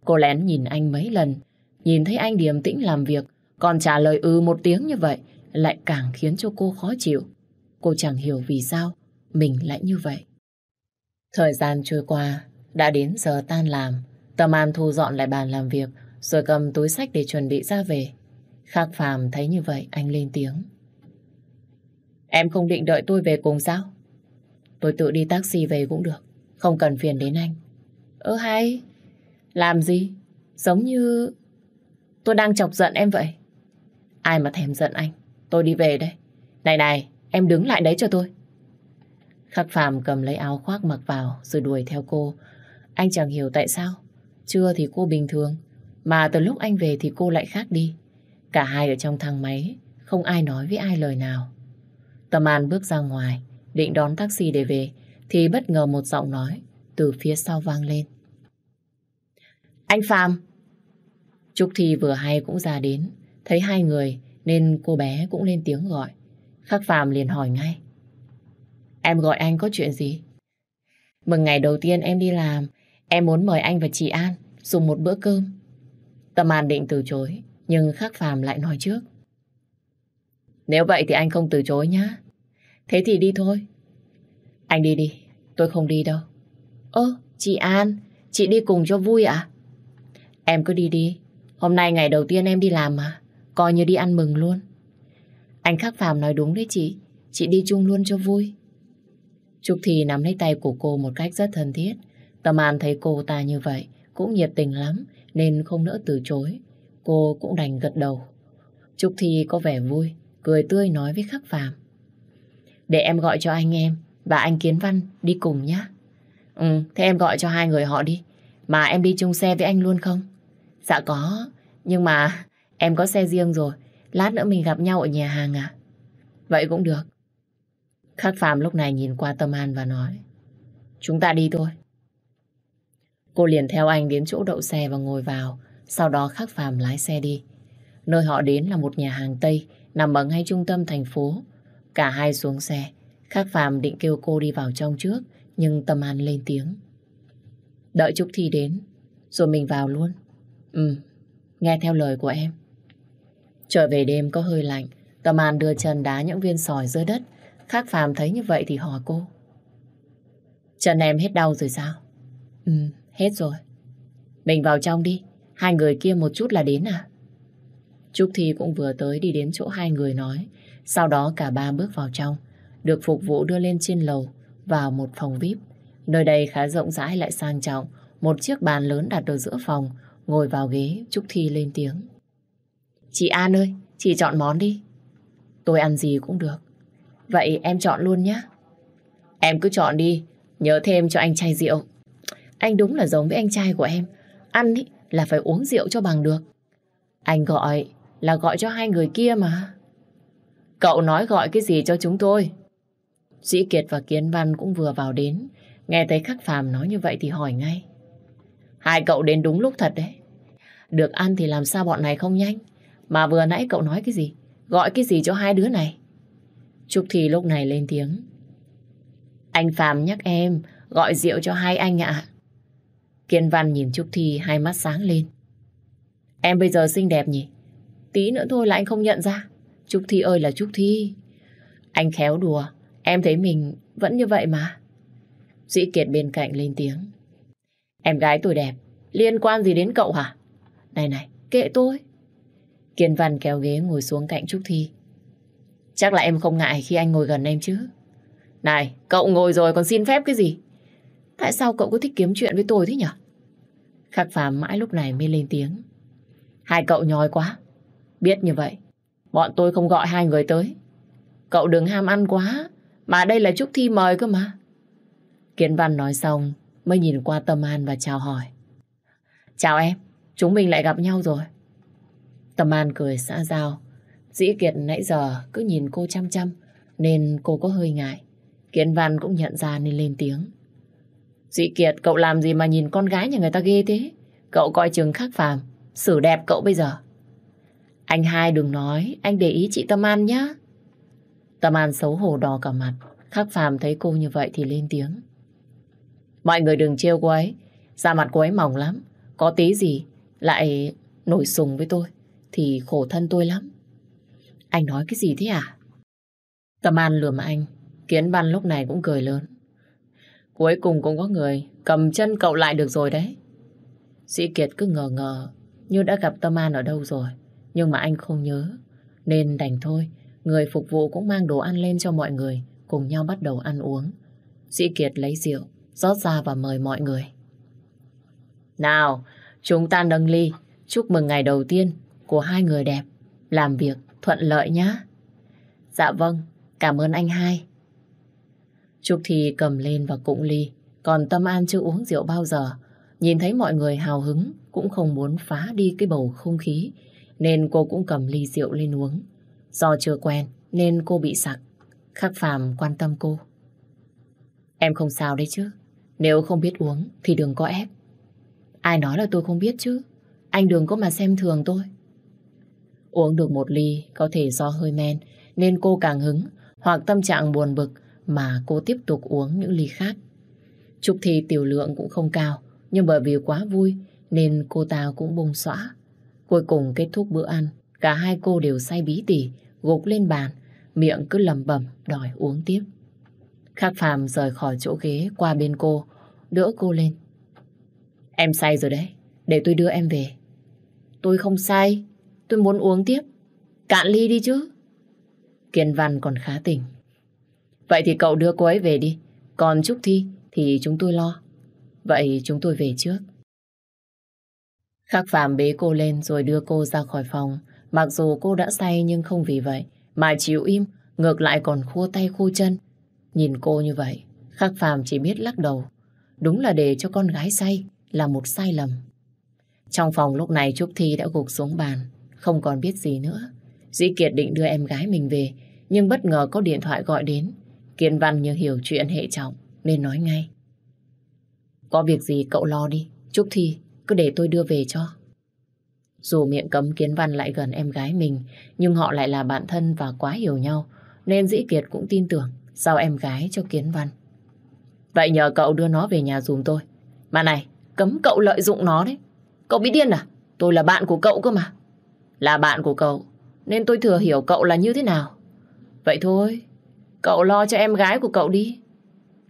Cô lén nhìn anh mấy lần. Nhìn thấy anh điềm tĩnh làm việc. Còn trả lời ừ một tiếng như vậy lại càng khiến cho cô khó chịu. Cô chẳng hiểu vì sao mình lại như vậy. Thời gian trôi qua, đã đến giờ tan làm. Tâm An thu dọn lại bàn làm việc, rồi cầm túi sách để chuẩn bị ra về. Khác Phàm thấy như vậy, anh lên tiếng. Em không định đợi tôi về cùng sao? Tôi tự đi taxi về cũng được, không cần phiền đến anh. Ơ hay, làm gì? Giống như tôi đang chọc giận em vậy. Ai mà thèm giận anh, tôi đi về đây. Này này, Em đứng lại đấy cho tôi. Khắc Phạm cầm lấy áo khoác mặc vào rồi đuổi theo cô. Anh chẳng hiểu tại sao. Trưa thì cô bình thường, mà từ lúc anh về thì cô lại khác đi. Cả hai ở trong thang máy, không ai nói với ai lời nào. Tâm An bước ra ngoài, định đón taxi để về, thì bất ngờ một giọng nói từ phía sau vang lên. Anh Phạm! Trúc Thi vừa hay cũng ra đến, thấy hai người nên cô bé cũng lên tiếng gọi. Khắc Phạm liền hỏi ngay. Em gọi anh có chuyện gì? Mừng ngày đầu tiên em đi làm, em muốn mời anh và chị An dùng một bữa cơm. Tâm An định từ chối, nhưng Khắc Phạm lại nói trước. Nếu vậy thì anh không từ chối nhá. Thế thì đi thôi. Anh đi đi, tôi không đi đâu. Ơ, chị An, chị đi cùng cho vui ạ? À? Em cứ đi đi. Hôm nay ngày đầu tiên em đi làm mà. Coi như đi ăn mừng luôn. Anh Khắc Phạm nói đúng đấy chị. Chị đi chung luôn cho vui. Trúc Thì nắm lấy tay của cô một cách rất thân thiết. Tâm An thấy cô ta như vậy cũng nhiệt tình lắm nên không nỡ từ chối. Cô cũng đành gật đầu. Trúc Thi có vẻ vui, cười tươi nói với Khắc Phạm. Để em gọi cho anh em và anh Kiến Văn đi cùng nhé. Ừ, thế em gọi cho hai người họ đi. Mà em đi chung xe với anh luôn không? Dạ có, nhưng mà em có xe riêng rồi. Lát nữa mình gặp nhau ở nhà hàng à? Vậy cũng được. Khắc Phạm lúc này nhìn qua Tâm An và nói Chúng ta đi thôi. Cô liền theo anh đến chỗ đậu xe và ngồi vào. Sau đó Khắc Phạm lái xe đi. Nơi họ đến là một nhà hàng Tây nằm ở ngay trung tâm thành phố. Cả hai xuống xe. Khắc Phạm định kêu cô đi vào trong trước nhưng Tâm An lên tiếng. Đợi Trúc Thi đến rồi mình vào luôn. Ừ, nghe theo lời của em. Trở về đêm có hơi lạnh. Tâm An đưa chân đá những viên sỏi dưới đất. khác Phạm thấy như vậy thì hỏi cô. Chân em hết đau rồi sao? Ừ, hết rồi. Mình vào trong đi. Hai người kia một chút là đến à? Trúc Thi cũng vừa tới đi đến chỗ hai người nói. Sau đó cả ba bước vào trong. Được phục vụ đưa lên trên lầu vào một phòng VIP. Nơi đây khá rộng rãi lại sang trọng. Một chiếc bàn lớn đặt ở giữa phòng. Ngồi vào ghế, Trúc Thi lên tiếng. Chị An ơi, chị chọn món đi. Tôi ăn gì cũng được. Vậy em chọn luôn nhé. Em cứ chọn đi, nhớ thêm cho anh chai rượu. Anh đúng là giống với anh trai của em. Ăn ý, là phải uống rượu cho bằng được. Anh gọi là gọi cho hai người kia mà. Cậu nói gọi cái gì cho chúng tôi? Sĩ Kiệt và Kiến Văn cũng vừa vào đến. Nghe thấy Khắc Phàm nói như vậy thì hỏi ngay. Hai cậu đến đúng lúc thật đấy. Được ăn thì làm sao bọn này không nhanh? Mà vừa nãy cậu nói cái gì? Gọi cái gì cho hai đứa này? Trúc Thì lúc này lên tiếng. Anh Phạm nhắc em gọi rượu cho hai anh ạ. Kiên Văn nhìn Trúc Thi hai mắt sáng lên. Em bây giờ xinh đẹp nhỉ? Tí nữa thôi là anh không nhận ra. Trúc Thi ơi là Trúc Thi. Anh khéo đùa. Em thấy mình vẫn như vậy mà. Dĩ Kiệt bên cạnh lên tiếng. Em gái tôi đẹp. Liên quan gì đến cậu hả? Này này, kệ tôi. Kiên Văn kéo ghế ngồi xuống cạnh Trúc Thi. Chắc là em không ngại khi anh ngồi gần em chứ. Này, cậu ngồi rồi còn xin phép cái gì? Tại sao cậu cứ thích kiếm chuyện với tôi thế nhỉ? Khắc phàm mãi lúc này mới lên tiếng. Hai cậu nhói quá. Biết như vậy, bọn tôi không gọi hai người tới. Cậu đừng ham ăn quá, mà đây là Trúc Thi mời cơ mà. Kiến Văn nói xong, mới nhìn qua Tâm An và chào hỏi. Chào em, chúng mình lại gặp nhau rồi. Tâm An cười xã giao. Dĩ Kiệt nãy giờ cứ nhìn cô chăm chăm, nên cô có hơi ngại. Kiến Văn cũng nhận ra nên lên tiếng. Dĩ Kiệt, cậu làm gì mà nhìn con gái nhà người ta ghê thế? Cậu coi chừng khắc phàm, xử đẹp cậu bây giờ. Anh hai đừng nói, anh để ý chị Tâm An nhá. Tâm An xấu hổ đỏ cả mặt. Khắc phàm thấy cô như vậy thì lên tiếng. Mọi người đừng trêu cô ấy. Da mặt cô ấy mỏng lắm. Có tí gì lại nổi sùng với tôi. Thì khổ thân tôi lắm. Anh nói cái gì thế à? Tâm An lườm anh. Kiến ban lúc này cũng cười lớn. Cuối cùng cũng có người cầm chân cậu lại được rồi đấy. Sĩ Kiệt cứ ngờ ngờ như đã gặp Tâm An ở đâu rồi. Nhưng mà anh không nhớ. Nên đành thôi. Người phục vụ cũng mang đồ ăn lên cho mọi người. Cùng nhau bắt đầu ăn uống. Sĩ Kiệt lấy rượu, rót ra và mời mọi người. Nào, chúng ta nâng ly. Chúc mừng ngày đầu tiên của hai người đẹp. Làm việc thuận lợi nhá. Dạ vâng, cảm ơn anh hai. Trúc Thi cầm lên và cụng ly. Còn Tâm An chưa uống rượu bao giờ. Nhìn thấy mọi người hào hứng, cũng không muốn phá đi cái bầu không khí. Nên cô cũng cầm ly rượu lên uống. Do chưa quen, nên cô bị sặc. Khắc phàm quan tâm cô. Em không sao đấy chứ. Nếu không biết uống, thì đừng có ép. Ai nói là tôi không biết chứ. Anh đừng có mà xem thường tôi. Uống được một ly, có thể do hơi men, nên cô càng hứng, hoặc tâm trạng buồn bực mà cô tiếp tục uống những ly khác. Trúc Thi tiểu lượng cũng không cao, nhưng bởi vì quá vui, nên cô ta cũng bung xõa. Cuối cùng kết thúc bữa ăn, cả hai cô đều say bí tỉ, gục lên bàn, miệng cứ lầm bẩm đòi uống tiếp. Khắc Phàm rời khỏi chỗ ghế qua bên cô, đỡ cô lên. Em say rồi đấy, để tôi đưa em về. Tôi không say. Tôi muốn uống tiếp. Cạn ly đi chứ. Kiên Văn còn khá tỉnh. Vậy thì cậu đưa cô ấy về đi. Còn Trúc Thi thì chúng tôi lo. Vậy chúng tôi về trước. Khắc Phạm bế cô lên rồi đưa cô ra khỏi phòng. Mặc dù cô đã say nhưng không vì vậy mà chịu im, ngược lại còn khô tay khô chân. Nhìn cô như vậy, Khắc Phạm chỉ biết lắc đầu. Đúng là để cho con gái say là một sai lầm. Trong phòng lúc này Trúc Thi đã gục xuống bàn, không còn biết gì nữa. Dĩ Kiệt định đưa em gái mình về, nhưng bất ngờ có điện thoại gọi đến. Kiên Văn như hiểu chuyện hệ trọng, nên nói ngay. Có việc gì cậu lo đi, Trúc Thi, cứ để tôi đưa về cho. Dù miệng cấm Kiến Văn lại gần em gái mình, nhưng họ lại là bạn thân và quá hiểu nhau, nên Dĩ Kiệt cũng tin tưởng giao em gái cho Kiến Văn. Vậy nhờ cậu đưa nó về nhà dùm tôi. Mà này, cấm cậu lợi dụng nó đấy. Cậu bị điên à? Tôi là bạn của cậu cơ mà. Là bạn của cậu, nên tôi thừa hiểu cậu là như thế nào. Vậy thôi, cậu lo cho em gái của cậu đi.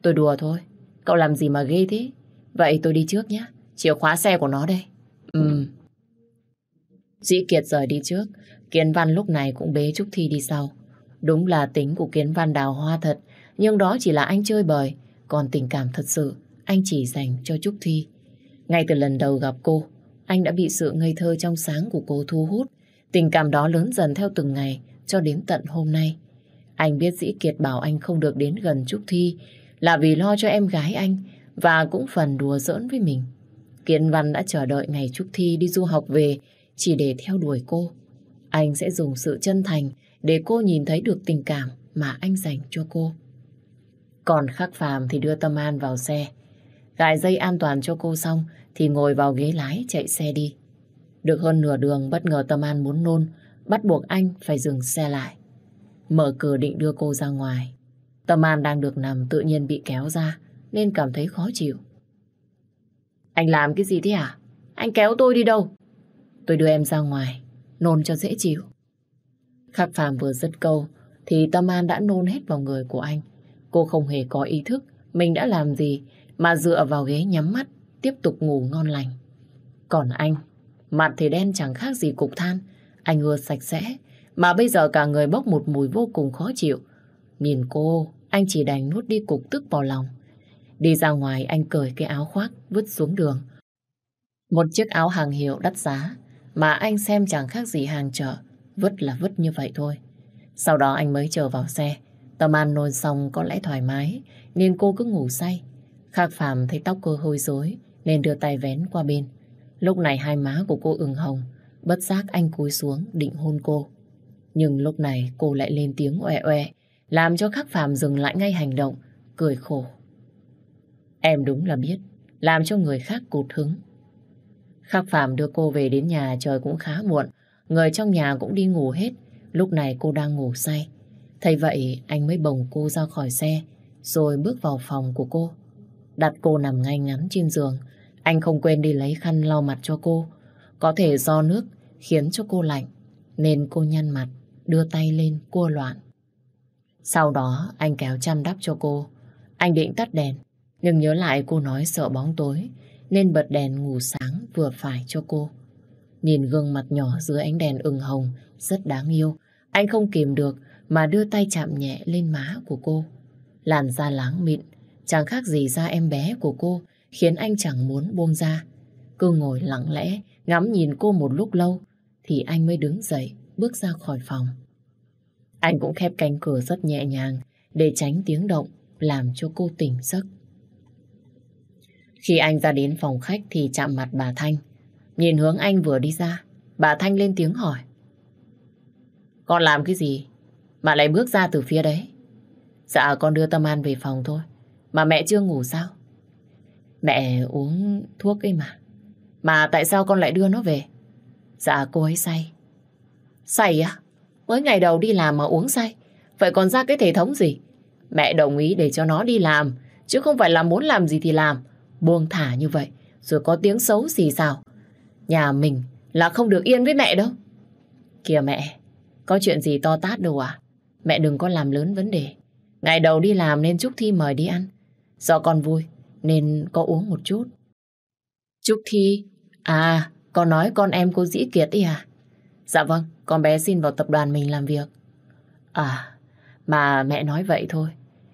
Tôi đùa thôi, cậu làm gì mà ghê thế. Vậy tôi đi trước nhé, chìa khóa xe của nó đây. Ừm. Dĩ Kiệt rời đi trước, Kiến Văn lúc này cũng bế Trúc Thi đi sau. Đúng là tính của Kiến Văn đào hoa thật, nhưng đó chỉ là anh chơi bời, còn tình cảm thật sự anh chỉ dành cho Trúc Thi. Ngay từ lần đầu gặp cô, anh đã bị sự ngây thơ trong sáng của cô thu hút. Tình cảm đó lớn dần theo từng ngày, cho đến tận hôm nay. Anh biết Dĩ Kiệt bảo anh không được đến gần Trúc Thi là vì lo cho em gái anh và cũng phần đùa giỡn với mình. Kiến Văn đã chờ đợi ngày Trúc Thi đi du học về chỉ để theo đuổi cô. Anh sẽ dùng sự chân thành để cô nhìn thấy được tình cảm mà anh dành cho cô. Còn Khắc Phàm thì đưa Tâm An vào xe. Gài dây an toàn cho cô xong thì ngồi vào ghế lái chạy xe đi. Được hơn nửa đường bất ngờ Tâm An muốn nôn, bắt buộc anh phải dừng xe lại. Mở cửa định đưa cô ra ngoài. Tâm An đang được nằm tự nhiên bị kéo ra nên cảm thấy khó chịu. Anh làm cái gì thế à? Anh kéo tôi đi đâu? Tôi đưa em ra ngoài, nôn cho dễ chịu. Khắc Phạm vừa dứt câu thì Tâm An đã nôn hết vào người của anh. Cô không hề có ý thức mình đã làm gì mà dựa vào ghế nhắm mắt tiếp tục ngủ ngon lành. Còn anh, mặt thì đen chẳng khác gì cục than. Anh ưa sạch sẽ mà bây giờ cả người bốc một mùi vô cùng khó chịu. Nhìn cô, anh chỉ đành nuốt đi cục tức vào lòng. Đi ra ngoài anh cởi cái áo khoác vứt xuống đường. Một chiếc áo hàng hiệu đắt giá mà anh xem chẳng khác gì hàng chợ. Vứt là vứt như vậy thôi. Sau đó anh mới chờ vào xe. Tâm An nôn xong có lẽ thoải mái nên cô cứ ngủ say. Khắc Phạm thấy tóc cô hôi rối nên đưa tay vén qua bên. Lúc này hai má của cô ửng hồng. Bất giác anh cúi xuống định hôn cô. Nhưng lúc này cô lại lên tiếng oe oe, làm cho Khắc phàm dừng lại ngay hành động, cười khổ. Em đúng là biết, làm cho người khác cụt hứng. Khắc phàm đưa cô về đến nhà trời cũng khá muộn. Người trong nhà cũng đi ngủ hết. Lúc này cô đang ngủ say. Thấy vậy, anh mới bồng cô ra khỏi xe, rồi bước vào phòng của cô. Đặt cô nằm ngay ngắn trên giường. Anh không quên đi lấy khăn lau mặt cho cô. Có thể do nước khiến cho cô lạnh nên cô nhăn mặt đưa tay lên cua loạn. Sau đó anh kéo chăn đắp cho cô. Anh định tắt đèn nhưng nhớ lại cô nói sợ bóng tối nên bật đèn ngủ sáng vừa phải cho cô. Nhìn gương mặt nhỏ dưới ánh đèn ửng hồng rất đáng yêu. Anh không kìm được mà đưa tay chạm nhẹ lên má của cô. Làn da láng mịn, chẳng khác gì da em bé của cô, khiến anh chẳng muốn buông ra. Cứ ngồi lặng lẽ, ngắm nhìn cô một lúc lâu, thì anh mới đứng dậy, bước ra khỏi phòng. Anh cũng khép cánh cửa rất nhẹ nhàng, để tránh tiếng động, làm cho cô tỉnh giấc. Khi anh ra đến phòng khách thì chạm mặt bà Thanh. Nhìn hướng anh vừa đi ra, bà Thanh lên tiếng hỏi. Con làm cái gì mà lại bước ra từ phía đấy? Dạ con đưa Tâm An về phòng thôi. Mà mẹ chưa ngủ sao? Mẹ uống thuốc ấy mà. Mà tại sao con lại đưa nó về? Dạ cô ấy say. Say á? Mới ngày đầu đi làm mà uống say. Vậy còn ra cái thể thống gì? Mẹ đồng ý để cho nó đi làm. Chứ không phải là muốn làm gì thì làm. Buông thả như vậy. Rồi có tiếng xấu gì sao? Nhà mình là không được yên với mẹ đâu. Kìa mẹ, có chuyện gì to tát đâu à? Mẹ đừng có làm lớn vấn đề. Ngày đầu đi làm nên Trúc Thi mời đi ăn. Do con vui nên có uống một chút. Trúc Thi, à con nói con em cô Dĩ Kiệt đi à? Dạ vâng, con bé xin vào tập đoàn mình làm việc. À, mà mẹ nói vậy thôi.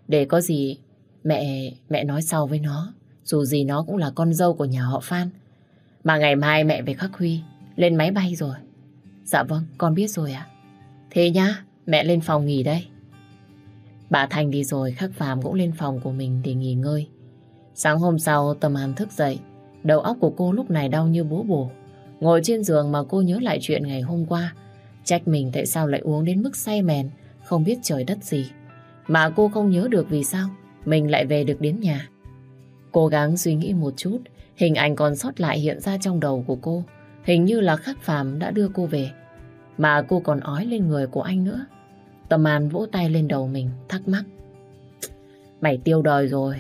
Để có gì mẹ mẹ nói sau với nó. Dù gì nó cũng là con dâu của nhà họ Phan. Mà ngày mai mẹ về Khắc Huy lên máy bay rồi. Dạ vâng, con biết rồi ạ. Thế nhá, mẹ lên phòng nghỉ đây. Bà Thành đi rồi, Khắc Phạm cũng lên phòng của mình để nghỉ ngơi. Sáng hôm sau, Tâm An thức dậy. Đầu óc của cô lúc này đau như búa bổ. Ngồi trên giường mà cô nhớ lại chuyện ngày hôm qua. Trách mình tại sao lại uống đến mức say mèn, không biết trời đất gì. Mà cô không nhớ được vì sao mình lại về được đến nhà. Cố gắng suy nghĩ một chút, hình ảnh còn sót lại hiện ra trong đầu của cô. Hình như là khắc phàm đã đưa cô về. Mà cô còn ói lên người của anh nữa. Tâm An vỗ tay lên đầu mình, thắc mắc. Mày tiêu đời rồi.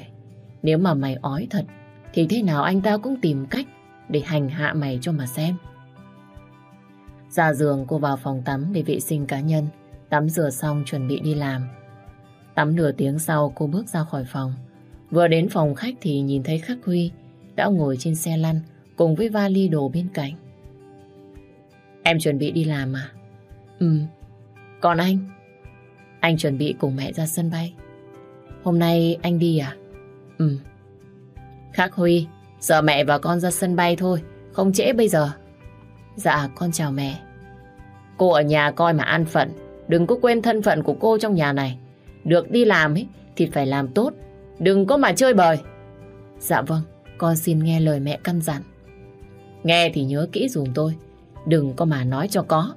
Nếu mà mày ói thật, thì thế nào anh ta cũng tìm cách để hành hạ mày cho mà xem. Ra giường cô vào phòng tắm để vệ sinh cá nhân, tắm rửa xong chuẩn bị đi làm. Tắm nửa tiếng sau cô bước ra khỏi phòng. Vừa đến phòng khách thì nhìn thấy Khắc Huy đã ngồi trên xe lăn cùng với vali đồ bên cạnh. Em chuẩn bị đi làm à? Ừ. Còn anh? Anh chuẩn bị cùng mẹ ra sân bay. Hôm nay anh đi à? Ừ. Khắc Huy, Giờ mẹ và con ra sân bay thôi, không trễ bây giờ. Dạ, con chào mẹ. Cô ở nhà coi mà an phận, đừng có quên thân phận của cô trong nhà này. Được đi làm ấy thì phải làm tốt, đừng có mà chơi bời. Dạ vâng, con xin nghe lời mẹ căn dặn. Nghe thì nhớ kỹ dùm tôi, đừng có mà nói cho có.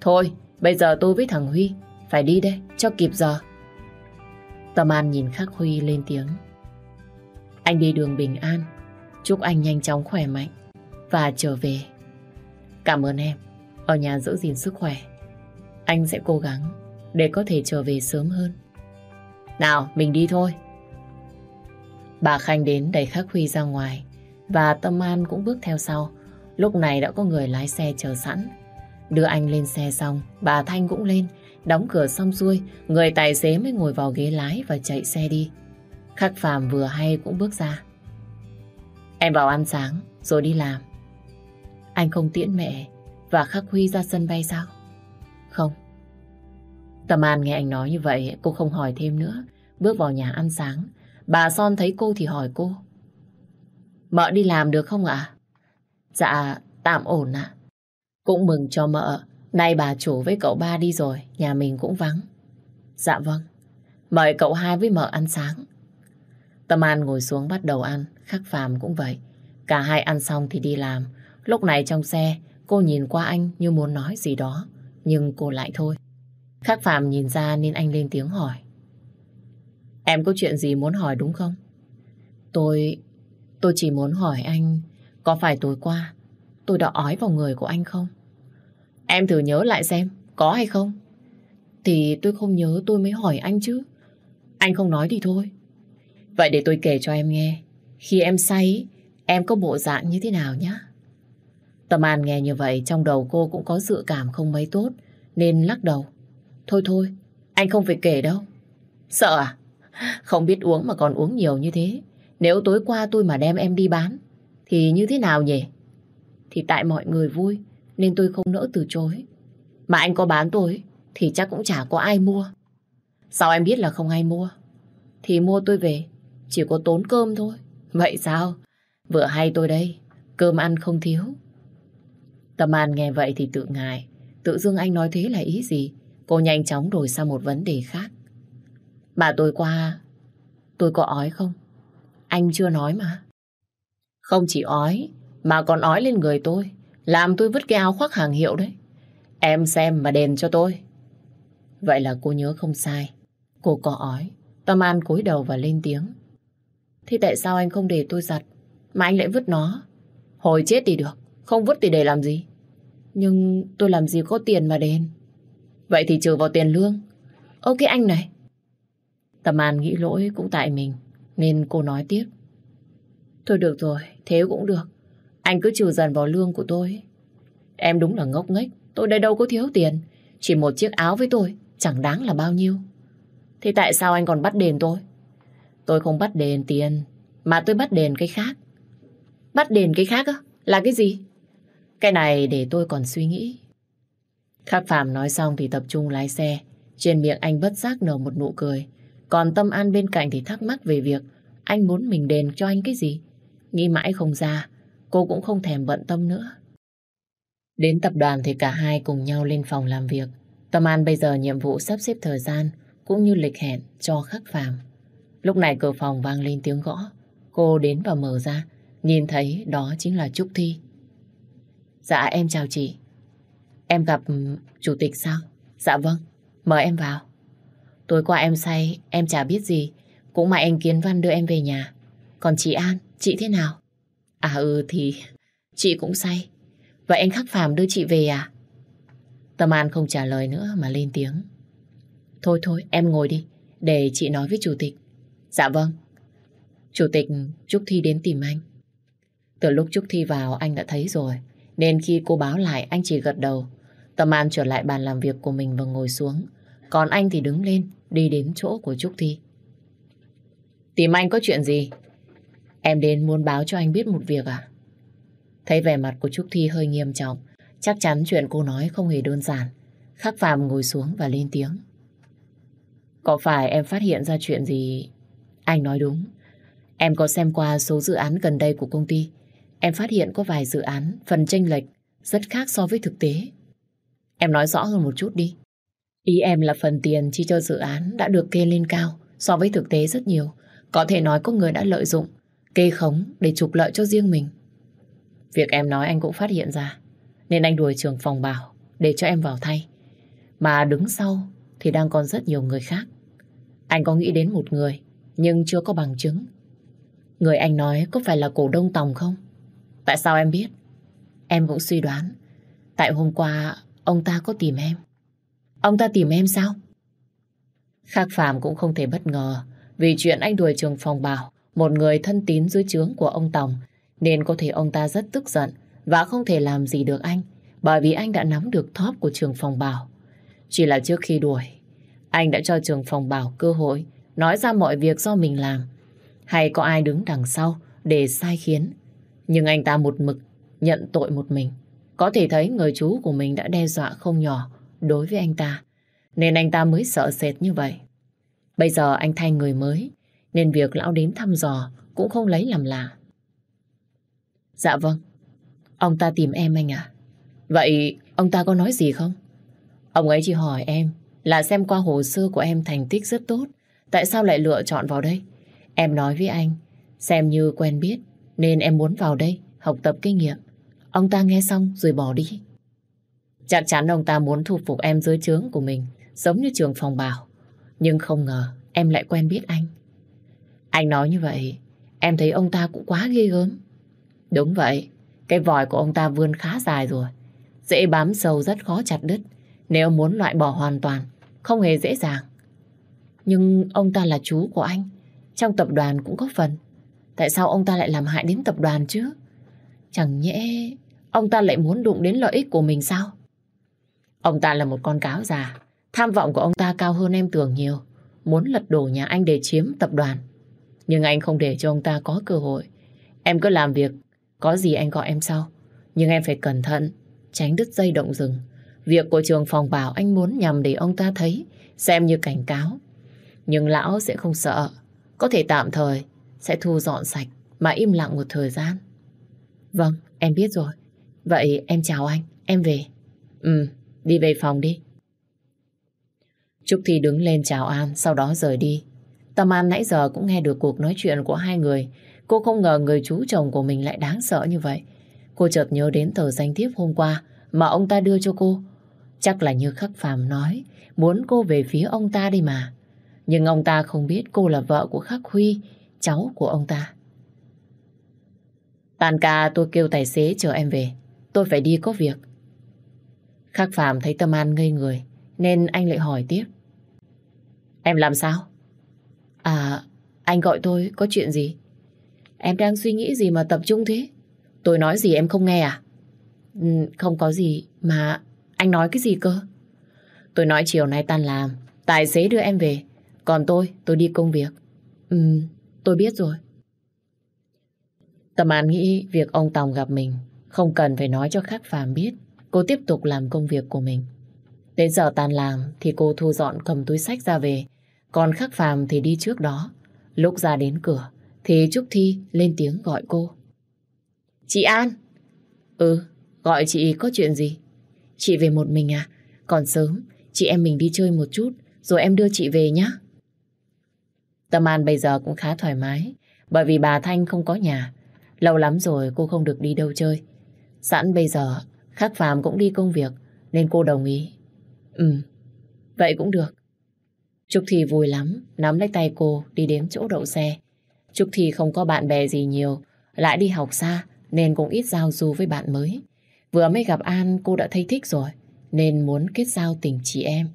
Thôi, bây giờ tôi với thằng Huy phải đi đây, cho kịp giờ. Tâm An nhìn Khắc Huy lên tiếng. Anh đi đường bình an, Chúc anh nhanh chóng khỏe mạnh và trở về. Cảm ơn em. Ở nhà giữ gìn sức khỏe. Anh sẽ cố gắng để có thể trở về sớm hơn. Nào, mình đi thôi. Bà Khanh đến đẩy Khắc Huy ra ngoài và Tâm An cũng bước theo sau. Lúc này đã có người lái xe chờ sẵn. Đưa anh lên xe xong, bà Thanh cũng lên, đóng cửa xong xuôi, người tài xế mới ngồi vào ghế lái và chạy xe đi. Khắc Phạm vừa hay cũng bước ra. Em vào ăn sáng rồi đi làm. Anh không tiễn mẹ và Khắc Huy ra sân bay sao? Không. Tâm An nghe anh nói như vậy, cô không hỏi thêm nữa. Bước vào nhà ăn sáng, bà Son thấy cô thì hỏi cô. Mợ đi làm được không ạ? Dạ, tạm ổn ạ. Cũng mừng cho mợ, nay bà chủ với cậu ba đi rồi, nhà mình cũng vắng. Dạ vâng, mời cậu hai với mợ ăn sáng. Tâm An ngồi xuống bắt đầu ăn, Khắc Phàm cũng vậy. Cả hai ăn xong thì đi làm. Lúc này trong xe, cô nhìn qua anh như muốn nói gì đó, nhưng cô lại thôi. Khắc Phạm nhìn ra nên anh lên tiếng hỏi. Em có chuyện gì muốn hỏi đúng không? Tôi... tôi chỉ muốn hỏi anh có phải tối qua tôi đã ói vào người của anh không? Em thử nhớ lại xem, có hay không? Thì tôi không nhớ tôi mới hỏi anh chứ. Anh không nói thì thôi. Vậy để tôi kể cho em nghe. Khi em say, em có bộ dạng như thế nào nhá? Tâm An nghe như vậy, trong đầu cô cũng có dự cảm không mấy tốt, nên lắc đầu. Thôi thôi, anh không phải kể đâu. Sợ à? Không biết uống mà còn uống nhiều như thế. Nếu tối qua tôi mà đem em đi bán, thì như thế nào nhỉ? Thì tại mọi người vui, nên tôi không nỡ từ chối. Mà anh có bán tôi, thì chắc cũng chả có ai mua. Sao em biết là không ai mua? Thì mua tôi về, chỉ có tốn cơm thôi. Vậy sao? Vừa hay tôi đây, cơm ăn không thiếu. Tâm An nghe vậy thì tự ngài Tự dưng anh nói thế là ý gì? Cô nhanh chóng đổi sang một vấn đề khác. Bà tôi qua, tôi có ói không? Anh chưa nói mà. Không chỉ ói, mà còn ói lên người tôi. Làm tôi vứt cái áo khoác hàng hiệu đấy. Em xem mà đền cho tôi. Vậy là cô nhớ không sai. Cô có ói. Tâm An cúi đầu và lên tiếng thế tại sao anh không để tôi giặt? Mà anh lại vứt nó. Hồi chết thì được Không vứt thì để làm gì? Nhưng tôi làm gì có tiền mà đền? Vậy thì trừ vào tiền lương. Ok anh này. Tâm An nghĩ lỗi cũng tại mình Nên cô nói tiếp. Thôi được rồi, thế cũng được. Anh cứ trừ dần vào lương của tôi. Em đúng là ngốc nghếch Tôi đây đâu có thiếu tiền. Chỉ một chiếc áo với tôi Chẳng đáng là bao nhiêu. Thế tại sao anh còn bắt đền tôi? Tôi không bắt đền tiền, mà tôi bắt đền cái khác. Bắt đền cái khác á? Là cái gì? Cái này để tôi còn suy nghĩ. Khắc Phạm nói xong thì tập trung lái xe. Trên miệng anh bất giác nở một nụ cười. Còn Tâm An bên cạnh thì thắc mắc về việc anh muốn mình đền cho anh cái gì. Nghĩ mãi không ra, cô cũng không thèm bận tâm nữa. Đến tập đoàn thì cả hai cùng nhau lên phòng làm việc. Tâm An bây giờ nhiệm vụ sắp xếp thời gian cũng như lịch hẹn cho khắc phàm. Lúc này cửa phòng vang lên tiếng gõ. Cô đến và mở ra, nhìn thấy đó chính là Trúc Thi. Dạ em chào chị. Em gặp ừ, chủ tịch sao? Dạ vâng, mời em vào. Tối qua em say, em chả biết gì. Cũng mà anh Kiến Văn đưa em về nhà. Còn chị An, chị thế nào? À ừ thì chị cũng say. Vậy anh Khắc Phàm đưa chị về à? Tâm An không trả lời nữa mà lên tiếng. Thôi thôi, em ngồi đi, để chị nói với chủ tịch. Dạ vâng. Chủ tịch Trúc Thi đến tìm anh. Từ lúc Trúc Thi vào anh đã thấy rồi, nên khi cô báo lại anh chỉ gật đầu. Tâm An trở lại bàn làm việc của mình và ngồi xuống. Còn anh thì đứng lên, đi đến chỗ của Trúc Thi. Tìm anh có chuyện gì? Em đến muốn báo cho anh biết một việc à? Thấy vẻ mặt của Trúc Thi hơi nghiêm trọng, chắc chắn chuyện cô nói không hề đơn giản. Khắc Phạm ngồi xuống và lên tiếng. Có phải em phát hiện ra chuyện gì? Anh nói đúng. Em có xem qua số dự án gần đây của công ty. Em phát hiện có vài dự án phần tranh lệch rất khác so với thực tế. Em nói rõ hơn một chút đi. Ý em là phần tiền chi cho dự án đã được kê lên cao so với thực tế rất nhiều. Có thể nói có người đã lợi dụng, kê khống để trục lợi cho riêng mình. Việc em nói anh cũng phát hiện ra. Nên anh đuổi trường phòng bảo để cho em vào thay. Mà đứng sau thì đang còn rất nhiều người khác. Anh có nghĩ đến một người nhưng chưa có bằng chứng. Người anh nói có phải là cổ đông Tòng không? Tại sao em biết? Em cũng suy đoán. Tại hôm qua ông ta có tìm em. Ông ta tìm em sao? Khác Phạm cũng không thể bất ngờ vì chuyện anh đuổi trường phòng bảo một người thân tín dưới trướng của ông Tòng nên có thể ông ta rất tức giận và không thể làm gì được anh bởi vì anh đã nắm được thóp của trường phòng bảo. Chỉ là trước khi đuổi, anh đã cho trường phòng bảo cơ hội nói ra mọi việc do mình làm hay có ai đứng đằng sau để sai khiến. Nhưng anh ta một mực nhận tội một mình. Có thể thấy người chú của mình đã đe dọa không nhỏ đối với anh ta. Nên anh ta mới sợ sệt như vậy. Bây giờ anh thay người mới, nên việc lão đến thăm dò cũng không lấy làm lạ. Dạ vâng. Ông ta tìm em anh à? Vậy ông ta có nói gì không? Ông ấy chỉ hỏi em là xem qua hồ sơ của em thành tích rất tốt. Tại sao lại lựa chọn vào đây? Em nói với anh, xem như quen biết, nên em muốn vào đây học tập kinh nghiệm. Ông ta nghe xong rồi bỏ đi. Chắc chắn ông ta muốn thu phục em dưới trướng của mình, giống như trường phòng bảo. Nhưng không ngờ em lại quen biết anh. Anh nói như vậy, em thấy ông ta cũng quá ghê gớm. Đúng vậy, cái vòi của ông ta vươn khá dài rồi. Dễ bám sâu rất khó chặt đứt. Nếu muốn loại bỏ hoàn toàn, không hề dễ dàng. Nhưng ông ta là chú của anh. Trong tập đoàn cũng có phần. Tại sao ông ta lại làm hại đến tập đoàn chứ? Chẳng nhẽ ông ta lại muốn đụng đến lợi ích của mình sao? Ông ta là một con cáo già. Tham vọng của ông ta cao hơn em tưởng nhiều. Muốn lật đổ nhà anh để chiếm tập đoàn. Nhưng anh không để cho ông ta có cơ hội. Em cứ làm việc. Có gì anh gọi em sau. Nhưng em phải cẩn thận. Tránh đứt dây động rừng. Việc của trường phòng bảo anh muốn nhằm để ông ta thấy. Xem như cảnh cáo. Nhưng lão sẽ không sợ. Có thể tạm thời sẽ thu dọn sạch mà im lặng một thời gian. Vâng, em biết rồi. Vậy em chào anh, em về. Ừ, đi về phòng đi. Trúc Thi đứng lên chào An, sau đó rời đi. Tâm An nãy giờ cũng nghe được cuộc nói chuyện của hai người. Cô không ngờ người chú chồng của mình lại đáng sợ như vậy. Cô chợt nhớ đến tờ danh thiếp hôm qua mà ông ta đưa cho cô. Chắc là như khắc phàm nói, muốn cô về phía ông ta đi mà. Nhưng ông ta không biết cô là vợ của Khắc Huy, cháu của ông ta. Tàn ca tôi kêu tài xế chờ em về. Tôi phải đi có việc. Khắc Phạm thấy Tâm An ngây người, nên anh lại hỏi tiếp. Em làm sao? À, anh gọi tôi có chuyện gì? Em đang suy nghĩ gì mà tập trung thế? Tôi nói gì em không nghe à? Ừ, không có gì, mà anh nói cái gì cơ? Tôi nói chiều nay tan làm, tài xế đưa em về. Còn tôi, tôi đi công việc. Ừ, tôi biết rồi. Tâm An nghĩ việc ông Tòng gặp mình Không cần phải nói cho Khắc Phàm biết, cô tiếp tục làm công việc của mình. Đến giờ tan làm thì cô thu dọn cầm túi sách ra về, còn Khắc Phàm thì đi trước đó. Lúc ra đến cửa thì Trúc Thi lên tiếng gọi cô. Chị An! Ừ, gọi chị có chuyện gì? Chị về một mình à? Còn sớm, chị em mình đi chơi một chút, rồi em đưa chị về nhé. Tâm An bây giờ cũng khá thoải mái, bởi vì bà Thanh không có nhà. Lâu lắm rồi cô không được đi đâu chơi. Sẵn bây giờ, Khắc Phàm cũng đi công việc, nên cô đồng ý. Ừ, vậy cũng được. Trúc Thi vui lắm, nắm lấy tay cô đi đến chỗ đậu xe. Trúc Thi không có bạn bè gì nhiều, lại đi học xa, nên cũng ít giao du với bạn mới. Vừa mới gặp An cô đã thấy thích rồi, nên muốn kết giao tình chị em.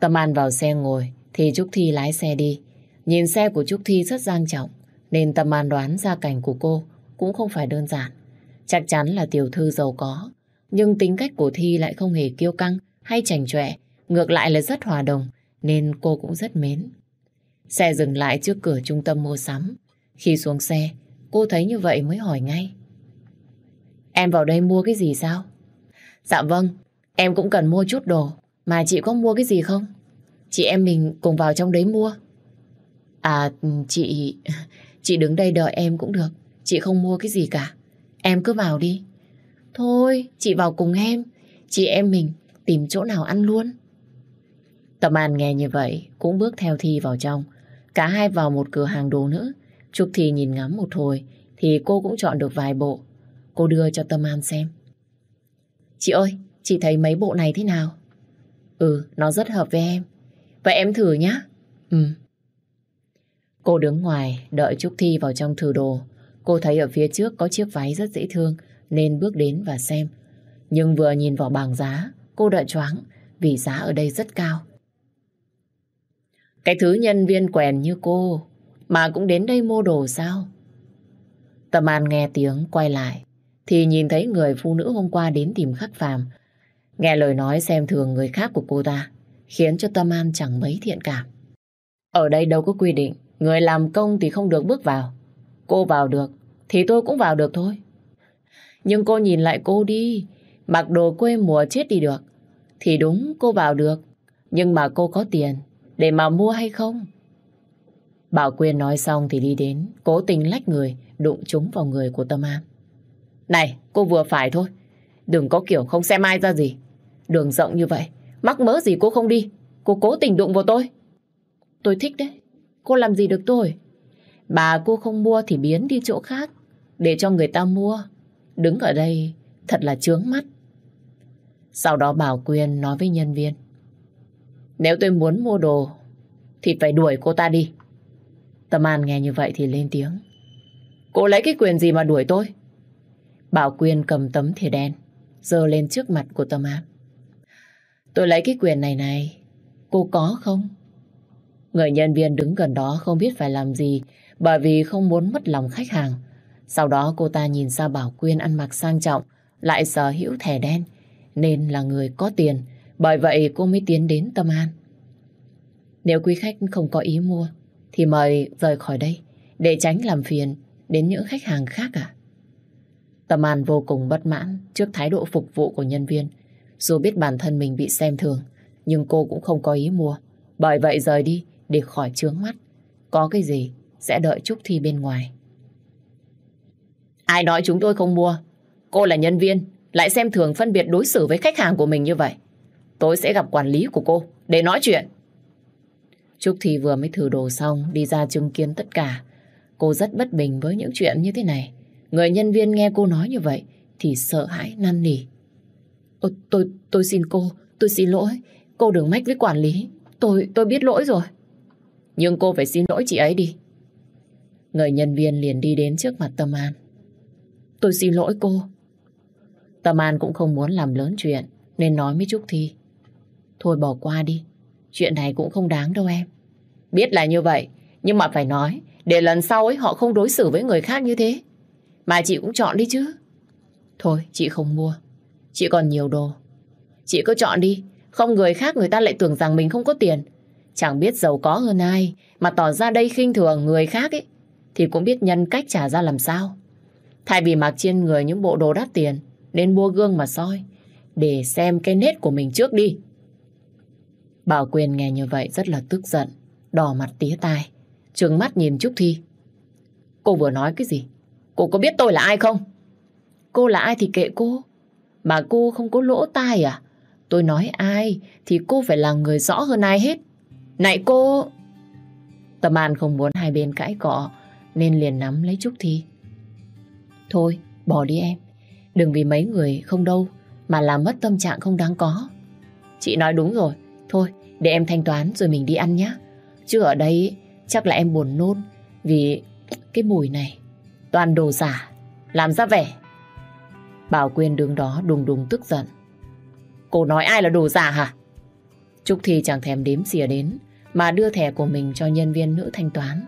Tâm An vào xe ngồi, thì Trúc Thi lái xe đi. Nhìn xe của Trúc Thi rất sang trọng, nên Tâm An đoán gia cảnh của cô cũng không phải đơn giản. Chắc chắn là tiểu thư giàu có, nhưng tính cách của Thi lại không hề kiêu căng hay chảnh chọe, ngược lại là rất hòa đồng, nên cô cũng rất mến. Xe dừng lại trước cửa trung tâm mua sắm. Khi xuống xe, cô thấy như vậy mới hỏi ngay. Em vào đây mua cái gì sao? Dạ vâng, em cũng cần mua chút đồ, mà chị có mua cái gì không? Chị em mình cùng vào trong đấy mua. À, chị... Chị đứng đây đợi em cũng được. Chị không mua cái gì cả. Em cứ vào đi. Thôi, chị vào cùng em. Chị em mình tìm chỗ nào ăn luôn. Tâm An nghe như vậy, cũng bước theo Thi vào trong. Cả hai vào một cửa hàng đồ nữa. Trúc Thi nhìn ngắm một hồi, thì cô cũng chọn được vài bộ. Cô đưa cho Tâm An xem. Chị ơi, chị thấy mấy bộ này thế nào? Ừ, nó rất hợp với em. Vậy em thử nhá. Ừ. Cô đứng ngoài, đợi Trúc Thi vào trong thử đồ. Cô thấy ở phía trước có chiếc váy rất dễ thương, nên bước đến và xem. Nhưng vừa nhìn vào bảng giá, cô đã choáng vì giá ở đây rất cao. Cái thứ nhân viên quèn như cô mà cũng đến đây mua đồ sao? Tâm An nghe tiếng quay lại thì nhìn thấy người phụ nữ hôm qua đến tìm khắc phàm. Nghe lời nói xem thường người khác của cô ta khiến cho Tâm An chẳng mấy thiện cảm. Ở đây đâu có quy định người làm công thì không được bước vào. Cô vào được thì tôi cũng vào được thôi. Nhưng cô nhìn lại cô đi mặc đồ quê mùa chết đi được thì đúng cô vào được nhưng mà cô có tiền để mà mua hay không? Bảo Quyên nói xong thì đi đến, cố tình lách người, đụng trúng vào người của Tâm An. Này, cô vừa phải thôi. Đừng có kiểu không xem ai ra gì. Đường rộng như vậy, mắc mớ gì cô không đi. Cô cố tình đụng vào tôi. Tôi thích đấy. Cô làm gì được tôi? Bà cô không mua thì biến đi chỗ khác. Để cho người ta mua. Đứng ở đây, thật là chướng mắt. Sau đó Bảo Quyên nói với nhân viên. Nếu tôi muốn mua đồ, thì phải đuổi cô ta đi. Tâm An nghe như vậy thì lên tiếng. Cô lấy cái quyền gì mà đuổi tôi? Bảo Quyên cầm tấm thẻ đen, giơ lên trước mặt của Tâm An. Tôi lấy cái quyền này này, cô có không? Người nhân viên đứng gần đó không biết phải làm gì bởi vì không muốn mất lòng khách hàng. Sau đó cô ta nhìn ra Bảo Quyên ăn mặc sang trọng, lại sở hữu thẻ đen, nên là người có tiền, bởi vậy cô mới tiến đến Tâm An. Nếu quý khách không có ý mua, thì mời rời khỏi đây, để tránh làm phiền đến những khách hàng khác à? Tâm An vô cùng bất mãn trước thái độ phục vụ của nhân viên. Dù biết bản thân mình bị xem thường, nhưng cô cũng không có ý mua. Bởi vậy rời đi để khỏi trướng mắt. Có cái gì sẽ đợi Trúc Thi bên ngoài. Ai nói chúng tôi không mua? Cô là nhân viên, lại xem thường phân biệt đối xử với khách hàng của mình như vậy. Tôi sẽ gặp quản lý của cô để nói chuyện. Trúc Thi vừa mới thử đồ xong đi ra chứng kiến tất cả. Cô rất bất bình với những chuyện như thế này. Người nhân viên nghe cô nói như vậy thì sợ hãi năn nỉ. Tôi, tôi, tôi xin cô, tôi xin lỗi. Cô đừng mách với quản lý. Tôi, tôi biết lỗi rồi. Nhưng cô phải xin lỗi chị ấy đi. Người nhân viên liền đi đến trước mặt Tâm An. Tôi xin lỗi cô. Tâm An cũng không muốn làm lớn chuyện nên nói với Trúc Thi. Thôi bỏ qua đi. Chuyện này cũng không đáng đâu em. Biết là như vậy, nhưng mà phải nói, để lần sau ấy họ không đối xử với người khác như thế. Mà chị cũng chọn đi chứ. Thôi, chị không mua. Chị còn nhiều đồ. Chị cứ chọn đi, không người khác người ta lại tưởng rằng mình không có tiền. Chẳng biết giàu có hơn ai, mà tỏ ra đây khinh thường người khác ấy, thì cũng biết nhân cách trả ra làm sao. Thay vì mặc trên người những bộ đồ đắt tiền, nên mua gương mà soi, để xem cái nết của mình trước đi. Bảo Quyền nghe như vậy rất là tức giận, đỏ mặt tía tai, trừng mắt nhìn Trúc Thi. Cô vừa nói cái gì? Cô có biết tôi là ai không? Cô là ai thì kệ cô. Mà cô không có lỗ tai à? Tôi nói ai thì cô phải là người rõ hơn ai hết. Này cô... Tâm An không muốn hai bên cãi cọ nên liền nắm lấy Trúc Thi. Thôi, bỏ đi em. Đừng vì mấy người không đâu mà làm mất tâm trạng không đáng có. Chị nói đúng rồi. Thôi, để em thanh toán rồi mình đi ăn nhé. Chứ ở đây chắc là em buồn nôn vì cái mùi này toàn đồ giả, làm ra vẻ. Bảo Quyên đứng đó đùng đùng tức giận. Cô nói ai là đồ giả hả? Trúc Thi chẳng thèm đếm xỉa đến, mà đưa thẻ của mình cho nhân viên nữ thanh toán.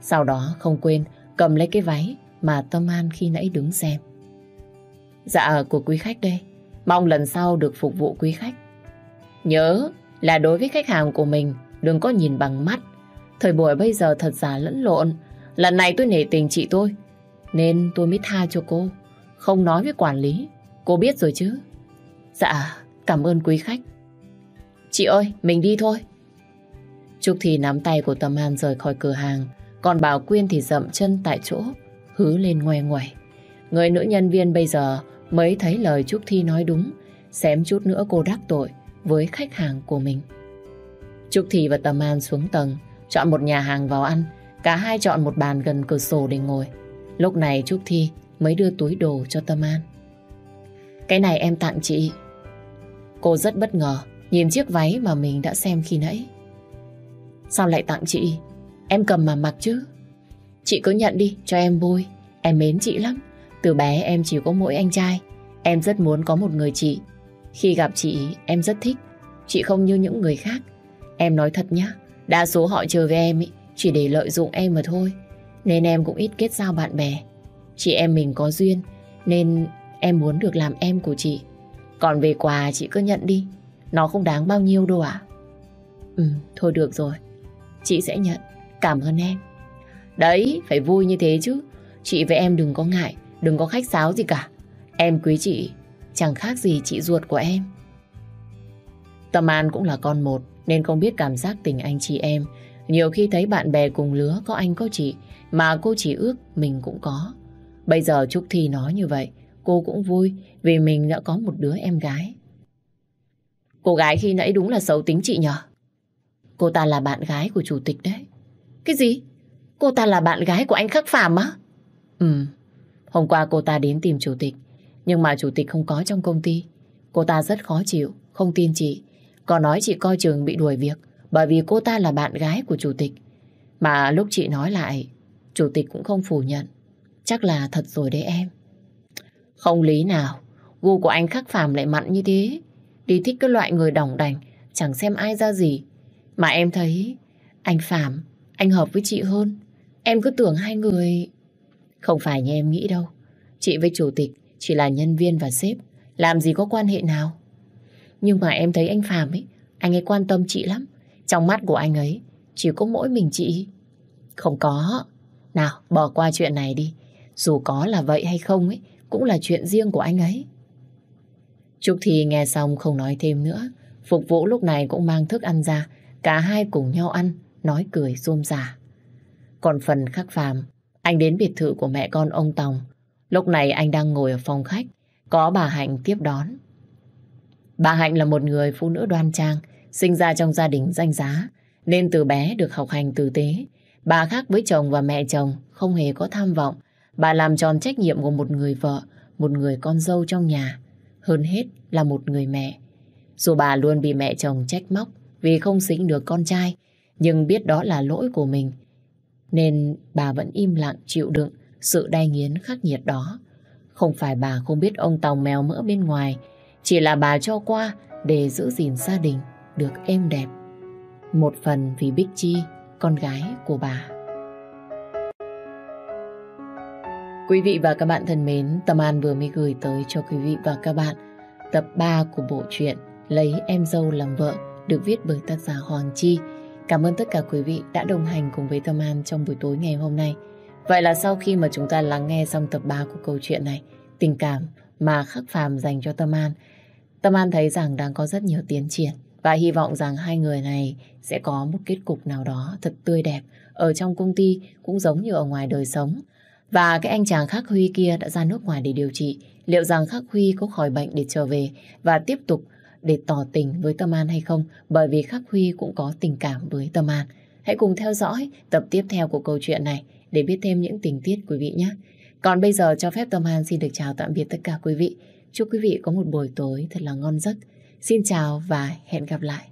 Sau đó không quên cầm lấy cái váy mà Tâm An khi nãy đứng xem. Dạ của quý khách đây. Mong lần sau được phục vụ quý khách. Nhớ là đối với khách hàng của mình, đừng có nhìn bằng mắt. Thời buổi bây giờ thật giả lẫn lộn. Lần này tôi nể tình chị tôi, nên tôi mới tha cho cô. Không nói với quản lý. Cô biết rồi chứ? Dạ, cảm ơn quý khách. Chị ơi, mình đi thôi. Trúc thì nắm tay của Tâm An rời khỏi cửa hàng. Còn Bảo Quyên thì dậm chân tại chỗ, hứ lên ngoe ngoài. Người nữ nhân viên bây giờ mới thấy lời Trúc Thi nói đúng, xém chút nữa cô đắc tội với khách hàng của mình. Trúc Thi và Tâm An xuống tầng, chọn một nhà hàng vào ăn, cả hai chọn một bàn gần cửa sổ để ngồi. Lúc này Trúc Thi mới đưa túi đồ cho Tâm An. Cái này em tặng chị. Cô rất bất ngờ, nhìn chiếc váy mà mình đã xem khi nãy. Sao lại tặng chị? Em cầm mà mặc chứ. Chị cứ nhận đi, cho em vui. Em mến chị lắm. Từ bé em chỉ có mỗi anh trai. Em rất muốn có một người chị. Khi gặp chị, em rất thích. Chị không như những người khác. Em nói thật nhá, đa số họ chờ với em ý, chỉ để lợi dụng em mà thôi. Nên em cũng ít kết giao bạn bè. Chị em mình có duyên, nên em muốn được làm em của chị. Còn về quà chị cứ nhận đi. Nó không đáng bao nhiêu đâu ạ. Ừ, thôi được rồi. Chị sẽ nhận. Cảm ơn em. Đấy, phải vui như thế chứ. Chị với em đừng có ngại, đừng có khách sáo gì cả. Em quý chị, chẳng khác gì chị ruột của em. Tâm An cũng là con một, nên không biết cảm giác tình anh chị em. Nhiều khi thấy bạn bè cùng lứa có anh có chị, mà cô chỉ ước mình cũng có. Bây giờ Trúc Thi nói như vậy, cô cũng vui vì mình đã có một đứa em gái. Cô gái khi nãy đúng là xấu tính chị nhở? Cô ta là bạn gái của chủ tịch đấy. Cái gì? Cô ta là bạn gái của anh Khắc Phạm á? Ừ. Hôm qua cô ta đến tìm chủ tịch. Nhưng mà chủ tịch không có trong công ty. Cô ta rất khó chịu, không tin chị. Còn nói chị coi trường bị đuổi việc bởi vì cô ta là bạn gái của chủ tịch. Mà lúc chị nói lại, chủ tịch cũng không phủ nhận. Chắc là thật rồi đấy em. Không lý nào, gu của anh Khắc phàm lại mặn như thế. Đi thích cái loại người đỏng đành, chẳng xem ai ra gì. Mà em thấy anh Phạm, anh hợp với chị hơn. Em cứ tưởng hai người... Không phải như em nghĩ đâu. Chị với chủ tịch chỉ là nhân viên và sếp. Làm gì có quan hệ nào. Nhưng mà em thấy anh Phạm ấy, anh ấy quan tâm chị lắm. Trong mắt của anh ấy, chỉ có mỗi mình chị. Không có. Nào, bỏ qua chuyện này đi. Dù có là vậy hay không ấy, cũng là chuyện riêng của anh ấy. Trúc Thi nghe xong không nói thêm nữa. Phục vụ lúc này cũng mang thức ăn ra. Cả hai cùng nhau ăn, nói cười rôm rả. Còn phần khắc phàm, anh đến biệt thự của mẹ con ông Tòng. Lúc này anh đang ngồi ở phòng khách, có bà Hạnh tiếp đón. Bà Hạnh là một người phụ nữ đoan trang, sinh ra trong gia đình danh giá, nên từ bé được học hành tử tế. Bà khác với chồng và mẹ chồng, không hề có tham vọng. Bà làm tròn trách nhiệm của một người vợ, một người con dâu trong nhà. Hơn hết là một người mẹ. Dù bà luôn bị mẹ chồng trách móc vì không sinh được con trai, nhưng biết đó là lỗi của mình. Nên bà vẫn im lặng chịu đựng sự đai nghiến khắc nghiệt đó. Không phải bà không biết ông Tòng mèo mỡ bên ngoài, chỉ là bà cho qua để giữ gìn gia đình được êm đẹp. Một phần vì Bích Chi, con gái của bà. Quý vị và các bạn thân mến, Tâm An vừa mới gửi tới cho quý vị và các bạn tập 3 của bộ truyện Lấy em dâu làm vợ được viết bởi tác giả Hoàng Chi. Cảm ơn tất cả quý vị đã đồng hành cùng với Tâm An trong buổi tối ngày hôm nay. Vậy là sau khi mà chúng ta lắng nghe xong tập 3 của câu chuyện này, tình cảm mà Khắc Phàm dành cho Tâm An, Tâm An thấy rằng đang có rất nhiều tiến triển và hy vọng rằng hai người này sẽ có một kết cục nào đó thật tươi đẹp ở trong công ty cũng giống như ở ngoài đời sống. Và cái anh chàng Khắc Huy kia đã ra nước ngoài để điều trị. Liệu rằng Khắc Huy có khỏi bệnh để trở về và tiếp tục để tỏ tình với Tâm An hay không? Bởi vì Khắc Huy cũng có tình cảm với Tâm An. Hãy cùng theo dõi tập tiếp theo của câu chuyện này để biết thêm những tình tiết, quý vị nhé. Còn bây giờ cho phép Tâm An xin được chào tạm biệt tất cả quý vị. Chúc quý vị có một buổi tối thật là ngon giấc. Xin chào và hẹn gặp lại.